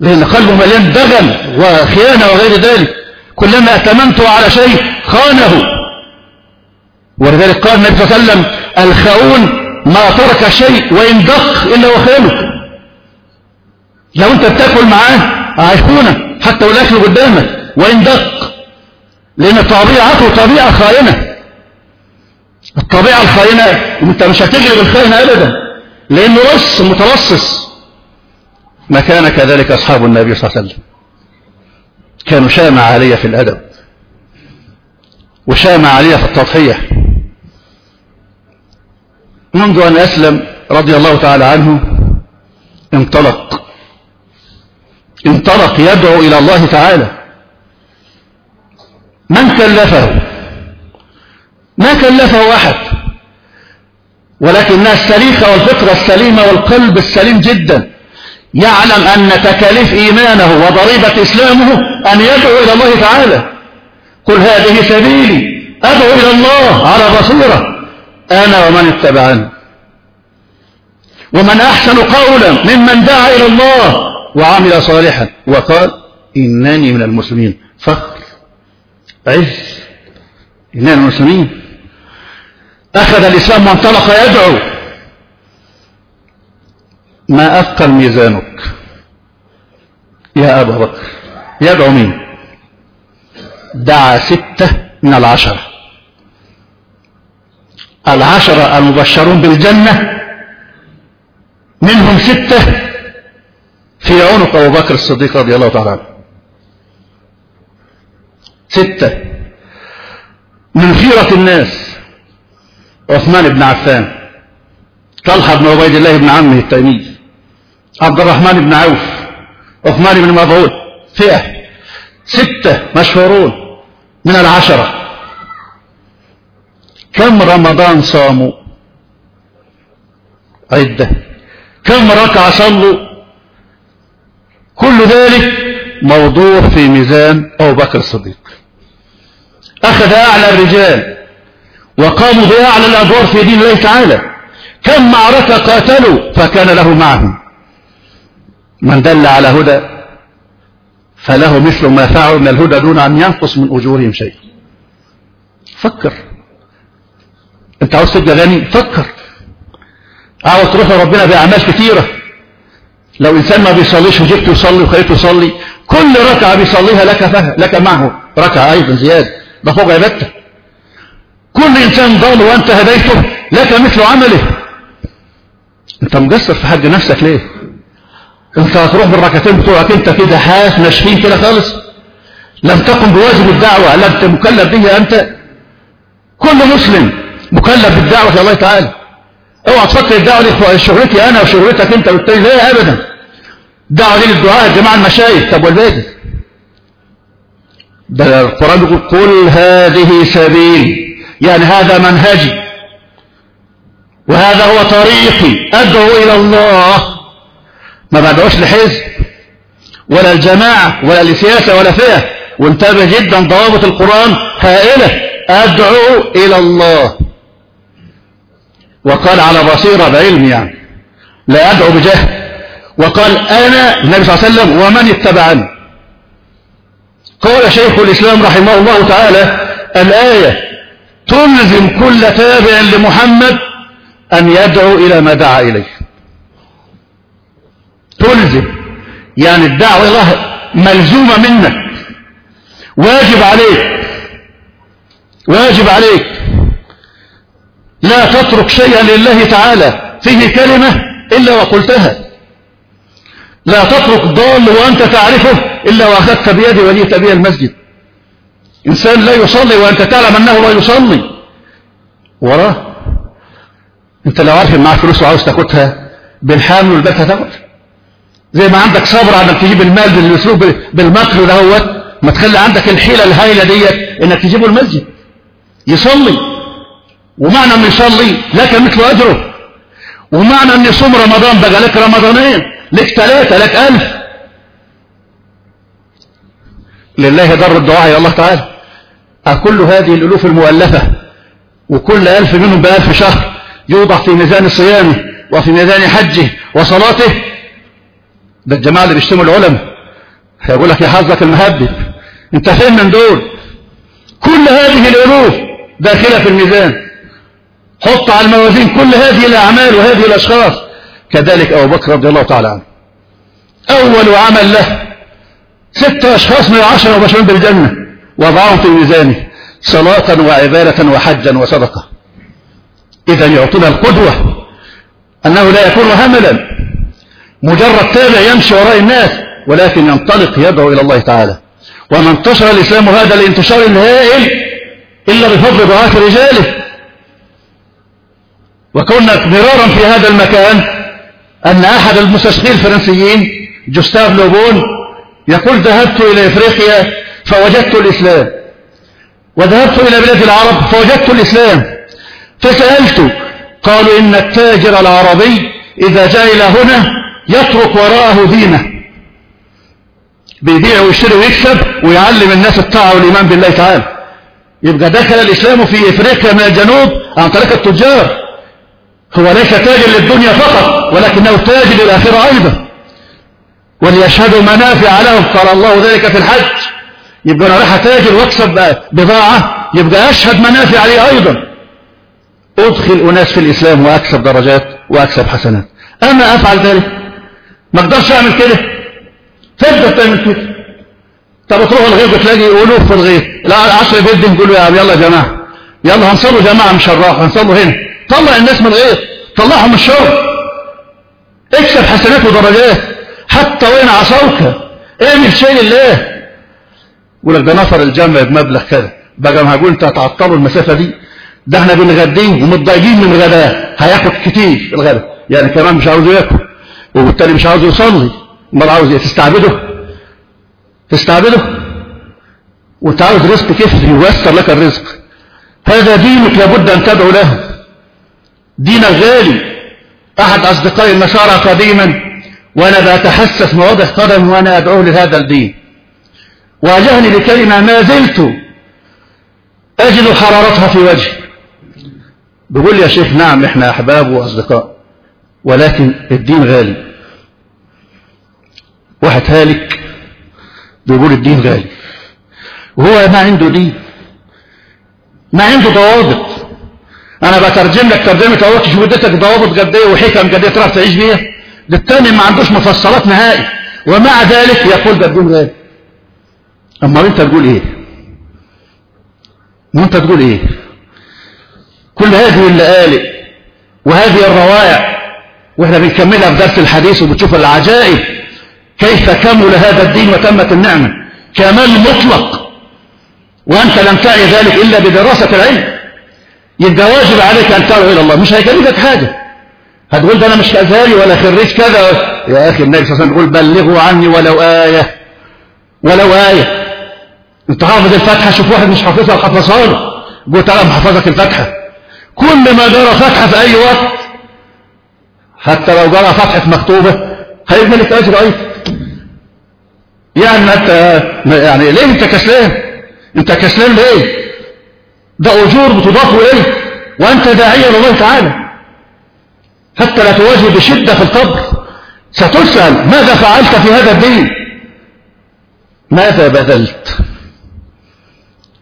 لأن قلبه مليان دغل وخيانة وغير ذلك. كلما أتمنته على شيء خانه. ولذلك قال النبي صلى الله عليه وسلم الخاون ما ترك شيء وإن دق إلا وخانك لو أنت بتاكل معاه هيخونك حتى لو الأكل قدامك وإن دق لأن طبيعته طبيعة خائنة. الطبيعة الخائنة أنت مش هتجلب الخائنة أبدا. لأنه رص مترصص. ما كان كذلك أصحاب النبي صلى الله عليه وسلم. كانوا شامة عالية في الأدب وشامة عالية في التضحية. منذ أن أسلم رضي الله تعالى عنه انطلق. انطلق يدعو إلى الله تعالى. من كلفه؟ ما كلفه أحد. ولكنها السليخة والفطرة السليمة والقلب السليم جدا. يعلم أن تكاليف إيمانه وضريبة إسلامه أن يدعو إلى الله تعالى. قل هذه سبيلي أدعو إلى الله على بصيرة. أنا ومن اتبعني ومن أحسن قولا ممن دعا إلى الله وعمل صالحا وقال إنني من المسلمين. فخر عز إنني من المسلمين. أخذ الإسلام وانطلق يدعو ما أثقل ميزانك؟ يا أبا بكر يدعو مين؟ دعا ستة من العشرة. العشرة المبشرون بالجنة منهم ستة في عنق أبو بكر الصديق رضي الله تعالى عنه. ستة من خيرة الناس عثمان بن عفان طلحة بن عبيد الله بن عمه التيمي. عبد الرحمن بن عوف عثمان بن مظعون فئة ستة مشهورون من العشرة. كم رمضان صاموا؟ عدة. كم ركعة صلوا؟ كل ذلك موضوع في ميزان أبو بكر الصديق. أخذ أعلى الرجال وقاموا بأعلى الأدوار في دين الله تعالى. كم معركة قاتلوا فكان له معهم. من دل على هدى فله مثل ما فعلوا من الهدى دون أن ينقص من أجورهم شيء. فكر. أنت عاوز تبقى غني؟ فكر. عاوز تروح لربنا بأعمال كثيرة لو إنسان ما بيصليش وجبته يصلي وخليته يصلي كل ركعة بيصليها لك فها لك معه. ركعة أيضا زيادة. ده فوق عبادتك كل إنسان ضال وأنت هديته لك مثل عمله. أنت مقصر في حد نفسك ليه؟ أنت هتروح بالركعتين بتوعك أنت كده حاس ناشفين كده خالص. لم تقم بواجب الدعوة لم مكلف به أنت. كل مسلم مكلف بالدعوة إلى الله تعالى. اوعى تفكر الدعوة دي شغلتي أنا وشغلتك أنت والتاني لا أبدا. الدعوة دي للدعاء الجماعة المشايخ. طب والباقي؟ ده القرآن يقول قل هذه سبيل يعني هذا منهجي وهذا هو طريقي أدعو إلى الله. ما بدعوش لحزب ولا الجماعة ولا لسياسة ولا فئة وانتبه جدا ضوابط القرآن هائلة أدعو إلى الله. وقال على بصيرة بعلم يعني. لا أدعو بجهل. وقال أنا النبي صلى الله عليه وسلم ومن اتبعني. قال شيخ الإسلام رحمه الله تعالى الآية تلزم كل تابع لمحمد أن يدعو إلى ما دعا إليه. تلزم. يعني الدعوة الله ملزومة منك. واجب عليك. واجب عليك. لا تترك شيئا لله تعالى. فيه كلمة إلا وقلتها. لا تترك ضال وأنت تعرفه إلا وأخذت بيدي وليت بي المسجد. إنسان لا يصلي وأنت تعلم أنه لا يصلي. وراه. أنت لو عارف معك فلوس وعاوز تاخدها بالحامل والبيت هتاخد زي ما عندك صبر على انك تجيب المال بالاسلوب بالمكر دهوت ما تخلي عندك الحيلة الهائله ديت إنك تجيبه المسجد. يصلي. ومعنى انه يصلي لك مثل أجره. ومعنى أن يصوم رمضان بقى لك رمضانين لك ثلاثة لك ألف. لله در الدعاء يا الله تعالى. أكل هذه الألوف المؤلفة وكل ألف منهم بألف شهر يوضع في ميزان صيامه وفي ميزان حجه وصلاته ده الجماعة اللي بيشتموا العلماء. هيقول لك يا حظك المهبب انت فين من دول؟ كل هذه الألوف داخلة في الميزان. حط على الموازين كل هذه الأعمال وهذه الأشخاص. كذلك أبو بكر رضي الله تعالى عنه. أول عمل له ستة أشخاص من العشرة مباشرين بالجنة وضعهم في ميزانه صلاة وعبادة وحجا وصدقة. إذا يعطينا القدوة أنه لا يكون هملا مجرد تابع يمشي وراء الناس ولكن ينطلق يدعو إلى الله تعالى. وما انتشر الإسلام هذا الانتشار الهائل إلا بفضل ضعاف رجاله. وكنا مرارا في هذا المكان أن أحد المستشرقين الفرنسيين جوستاف لوبون يقول ذهبت إلى إفريقيا فوجدت الإسلام. وذهبت إلى بلاد العرب فوجدت الإسلام. فسألت قالوا إن التاجر العربي إذا جاء إلى هنا يترك وراءه دينه. بيبيع ويشتري ويكسب ويعلم الناس الطاعة والإيمان بالله تعالى. يبقى دخل الإسلام في إفريقيا من الجنوب عن طريق التجار. هو ليس تاج للدنيا فقط ولكنه تاج للآخرة أيضا. وليشهدوا منافع لهم قال الله ذلك في الحج. يبقى أنا راح أتاجر وأكسب بضاعة يبقى أشهد منافع لي أيضا. أدخل أناس في الإسلام وأكسب درجات وأكسب حسنات. أما أفعل ذلك؟ ما أقدرش أعمل كده. تقدر تعمل كده. طب تروح الغيط بتلاقي ألوف في الغيط لا عشر بيت دي نقول يا يلا يا جماعة. يلا هنصلوا جماعة مش هنروح هنصلوا هنا. طلع الناس من الغيط طلعهم من الشغل. اكسب حسنات ودرجات. حتى وين عصوك؟ اعمل شيء لله. يقول لك ده نفر الجمع بمبلغ كذا بقى ما هقول انت هتعطلوا المسافة دي ده إحنا بنغديه ومتضايقين من الغداء. هياخد كتير الغداء. يعني كمان مش عاوز ياكل. وبالتالي مش عاوز يصلي امال عاوز إيه تستعبده. تستعبده. وانت عاوز رزق كيف؟ يوسر لك الرزق. هذا دينك لابد أن تدعو له. دينك غالي. أحد اصدقائي المسارة قديما وأنا بتحسس مواضع قدم وأنا أدعوه لهذا الدين. واجهني بكلمة ما زلت أجد حرارتها في وجهي. بيقول لي يا شيخ نعم إحنا أحباب وأصدقاء. ولكن الدين غالي. واحد هالك بيقول الدين غالي. وهو ما عنده دين. ما عنده ضوابط. أنا بترجم لك ترجمة اهو تشوف اديتك ضوابط قد إيه وحكم قد إيه تعيش بيها. ده الثاني ما عندوش مفصلات نهائي. ومع ذلك يقول ده الدين غالي. أما أنت تقول إيه؟ وانت تقول إيه؟ كل هذه اللآلئ وهذه الروائع وإحنا بنكملها في درس الحديث وبتشوف العجائب. كيف كمل هذا الدين وتمت النعمة؟ كمال مطلق. وأنت لم تعي ذلك إلا بدراسة العلم. يبقى واجب عليك أن تدعو إلى الله. مش هيكلفك حاجة. هتقول ده أنا مش أزهري ولا خريج كذا. يا أخي النبي صلى الله عليه وسلم يقول بلغوا عني ولو آية. ولو آية. أنت حافظ الفتحة؟ شوف واحد مش حافظها حفظها له قول تعالى محفظك الفتحة. كل ما جرى فتحة في أي وقت حتى لو جرى فتحة مكتوبة هيبقى لك أجر أيضا يعني أنت يعني ليه أنت كسلان؟ أنت كسلان ليه؟ ده أجور بتضاف إليه وأنت داعية لله تعالى. حتى لا تواجه بشدة في القبر. ستسأل ماذا فعلت في هذا الدين؟ ماذا بذلت؟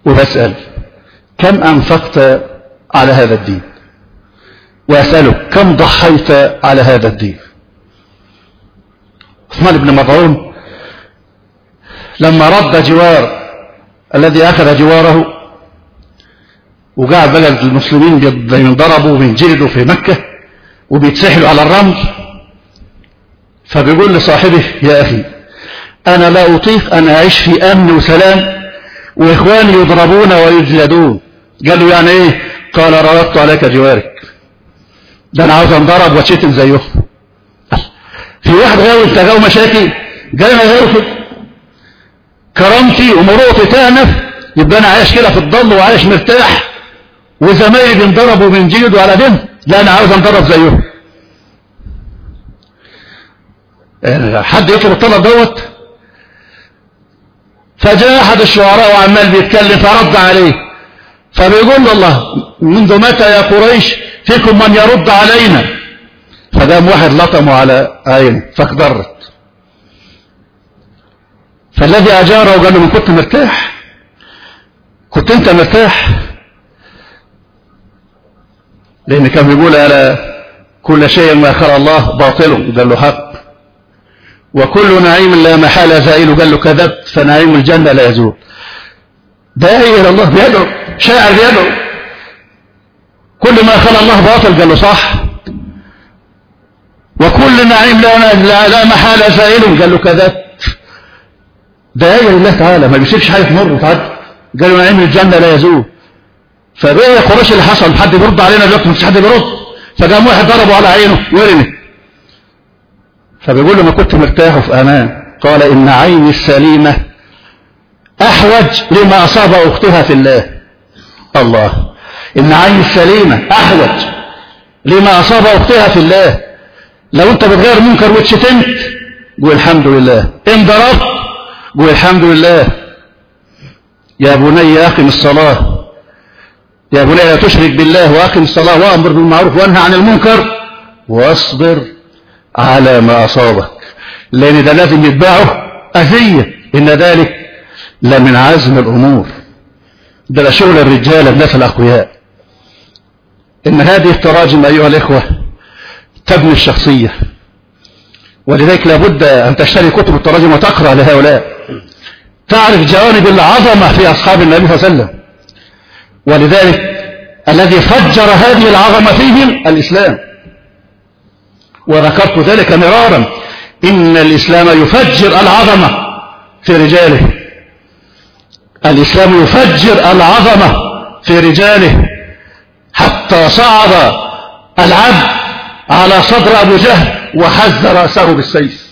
وبسأل كم أنفقت على هذا الدين؟ وأسألك كم ضحيت على هذا الدين؟ عثمان بن مظعون لما رد جوار الذي أخذ جواره وقعد بلد المسلمين بينضربوا وبينجلدوا في مكة وبيتسحلوا على الرمل فبيقول لصاحبه يا أخي أنا لا أطيق أن أعيش في أمن وسلام وإخواني يضربون ويجلدون. قال له يعني إيه؟ قال رددت عليك جوارك. ده أنا عاوز أنضرب واتشتم زيهم في واحد غاوي انت غاوي مشاكل أنا غاوي كده كرامتي ومروتي تأنف يبقى أنا عايش كده في الضل وعايش مرتاح وزمايلي بينضربوا وبينجلدوا على دم لا أنا عاوز أنضرب زيهم حد يطلب الطلب دوت؟ فجاء أحد الشعراء وعمال بيتكلم فرد عليه. فبيقول له الله منذ متى يا قريش؟ فيكم من يرد علينا. فقام واحد لطمه على عينه فاخضرت فالذي أجاره وقال له من كنت مرتاح. كنت أنت مرتاح. لأن كان بيقول على كل شيء ما خلى الله باطل. قال له حق. وكل نعيم لا محالة زائل. قال له كذبت. فنعيم الجنة لا يزول. داعي إلى الله. بيدعو شاعر بيدعو كل ما خلى الله باطل قال له صح. وكل نعيم لا, لا, لا محالة زائل قال له كذبت داعي لله تعالى ما بيسيبش حاجة تمر وتعدي قال له نعيم الجنة لا يزول. فبقى يا قريش اللي حصل حد بيرد علينا دلوقتي مفيش حد بيرد فقام واحد ضربه على عينه ورمي. فبيقول له ما كنت مرتاح وفي أمان. قال إن عيني السليمة أحوج لما أصاب أختها في الله. الله. إن عيني السليمة أحوج لما أصاب أختها في الله. لو أنت بتغير منكر واتشتمت قول الحمد لله. إن ضربت قول الحمد لله. يا بني أقم الصلاة. يا بني لا تشرك بالله وأقم الصلاة وأمر بالمعروف وأنهى عن المنكر واصبر على ما أصابك. لأن ده لازم يتبعه أذية. إن ذلك لمن عزم الأمور. ده شغل الرجال الناس الأقوياء. إن هذه التراجم أيها الإخوة تبني الشخصية. ولذلك لابد أن تشتري كتب التراجم وتقرأ لهؤلاء. تعرف جوانب العظمة في أصحاب النبي صلى الله عليه وسلم. ولذلك الذي فجر هذه العظمة فيهم الإسلام. وذكرت ذلك مرارا. إن الإسلام يفجر العظمة في رجاله. الإسلام يفجر العظمة في رجاله. حتى صعد العبد على صدر أبو جهل وحز رأسه بالسيف.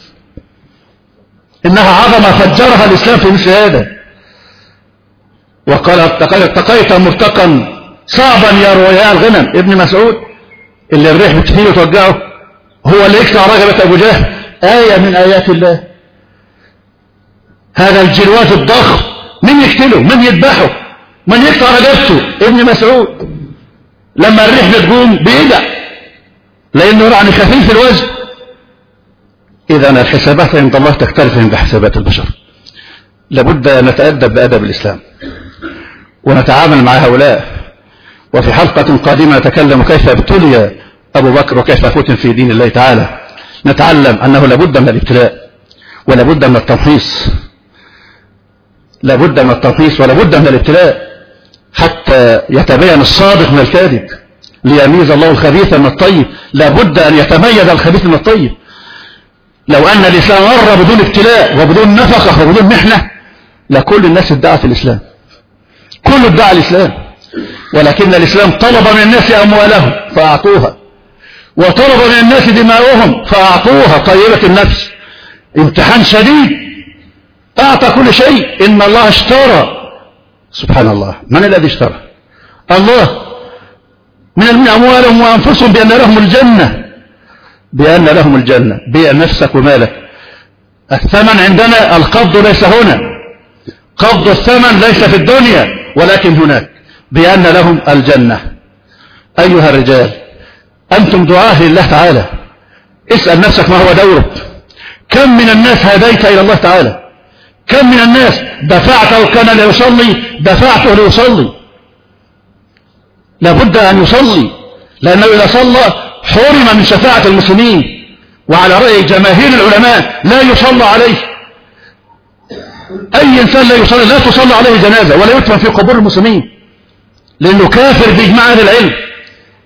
إنها عظمة فجرها الإسلام في مثل هذا. وقال اتقيت مرتقا صعبا يا رؤيا الغنم. ابن مسعود اللي الريح بتفيه وتوجعه هو اللي يقطع رقبة أبو جهل. آية من آيات الله. هذا الجلوات الضخم من يقتله؟ من يذبحه؟ من يقطع رقبته؟ ابن مسعود. لما الريح بتقوم بيدع لأنه يعني خفيف الوزن إذا الحسابات عند الله تختلف عند حسابات البشر. لابد أن نتأدب بأدب الإسلام. ونتعامل مع هؤلاء. وفي حلقة قادمة نتكلم كيف ابتلي أبو بكر وكيف فتن في دين الله تعالى. نتعلم أنه لابد من الابتلاء. ولابد من التمحيص لابد من التمحيص ولابد من الابتلاء. حتى يتبين الصادق من الكاذب ليميز الله الخبيث من الطيب. لابد أن يتميز الخبيث من الطيب. لو أن الإسلام مر بدون ابتلاء وبدون نفقة وبدون محنة لكل الناس ادعت الإسلام. كل ادعى الإسلام. ولكن الإسلام طلب من الناس أموالهم فأعطوها. وطلب من الناس دماؤهم فأعطوها طيبة النفس. امتحان شديد. أعطى كل شيء. إن الله اشترى سبحان الله. من الذي اشترى؟ الله. من أموالهم وأنفسهم بأن لهم الجنة. بأن لهم الجنة. بيع نفسك ومالك. الثمن عندنا القبض ليس هنا. قبض الثمن ليس في الدنيا ولكن هناك. بأن لهم الجنة. أيها الرجال أنتم دعاة لله تعالى. اسأل نفسك ما هو دورك. كم من الناس هديت إلى الله تعالى؟ كم من الناس دفعته كان ليصلي دفعته ليصلي. لابد أن يصلي لأنه إذا صلى حرم من شفاعة المسلمين. وعلى رأي جماهير العلماء لا يصلى عليه. أي إنسان لا يصلي لا تصلى عليه جنازة ولا يدفن في قبور المسلمين. لأنه كافر بإجماع أهل العلم.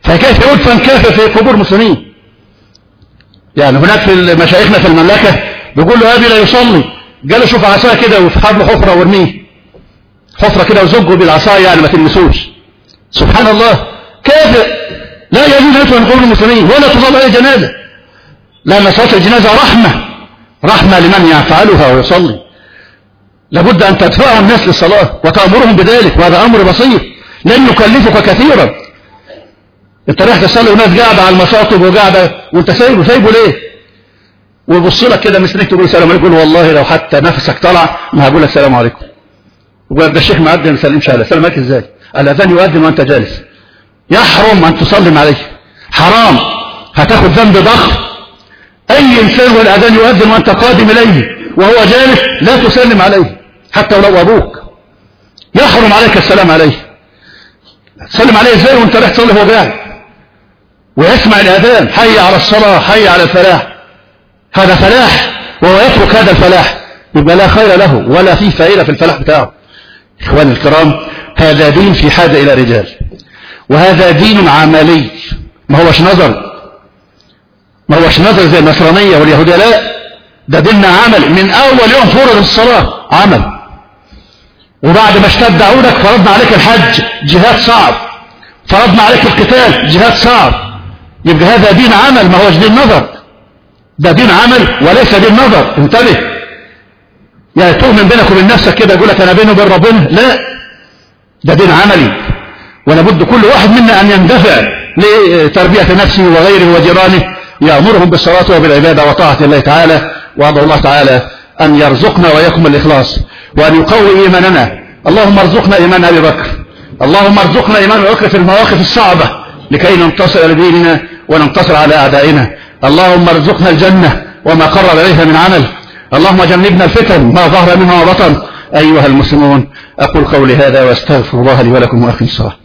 فكيف يدفن كافر في قبور المسلمين؟ يعني هناك في مشايخنا في المملكة بيقول له أبي لا يصلي. قال شوف عصاه كده وفحب له حفرة وارميه حفرة كده وزجه بالعصاية يعني ما تلمسوش سبحان الله كافر لا يجوز يدفن قبور المسلمين ولا تصلى عليه جنازة. لأن صلاة الجنازة رحمة. رحمة لمن يفعلها ويصلي. لابد أن تدفع الناس للصلاة وتأمرهم بذلك وهذا أمر بسيط. لن يكلفك كثيرا. أنت رايح تصلي وناس قاعدة على المصاطب وقاعدة وأنت سايبه سايبه ليه؟ ويبص لك كده مستنيك تقول السلام عليكم. والله لو حتى نفسك طلع ما هقول لك السلام عليكم. ده الشيخ مؤذن ما سلمش عليه سلام عليك إزاي؟ الاذان يؤذن وأنت جالس. يحرم أن تسلم عليه. حرام. هتاخد ذنب ضخم. أي إنسان والاذان يؤذن وأنت قادم إليه وهو جالس لا تسلم عليه. حتى ولو أبوك. يحرم عليك السلام عليه. سلم عليه إزاي وأنت رايح تصلي وهو قاعد؟ ويسمع الأذان. حي على الصلاة حي على الفلاح. هذا فلاح وهو يترك هذا الفلاح. يبقى لا خير له ولا فيه فائدة في الفلاح بتاعه. إخواني الكرام هذا دين في حاجة إلى رجال. وهذا دين عملي. ما هوش نظر. ما هوش نظر زي النصرانية واليهودية. لا ده ديننا عمل. من أول يوم فرض الصلاه عمل. وبعد ما اشتد عودك فرضنا عليك الحج جهاد صعب. فرضنا عليك القتال جهاد صعب. يبقى هذا دين عمل. ما هوش دين نظر. ده دين عمل وليس دين نظر. انتبه. يعني تؤمن بينك وبين نفسك كده يقول لك أنا بيني وبين ربنا؟ لا. ده دين عملي. ولابد كل واحد منا أن يندفع لتربية نفسه وغيره وجيرانه يأمرهم بالصلاة وبالعبادة وطاعة الله تعالى وأدعو الله تعالى أن يرزقنا وإياكم الإخلاص وأن يقوي إيماننا. اللهم ارزقنا إيمان أبي بكر. اللهم ارزقنا إيمان العكر في المواقف الصعبة لكي ننتصر لديننا وننتصر على أعدائنا. اللهم ارزقنا الجنة وما قرب إليها من عمل. اللهم جنبنا الفتن ما ظهر منها وبطن. أيها المسلمون أقول قولي هذا وأستغفر الله لي ولكم وأخي الصلاة.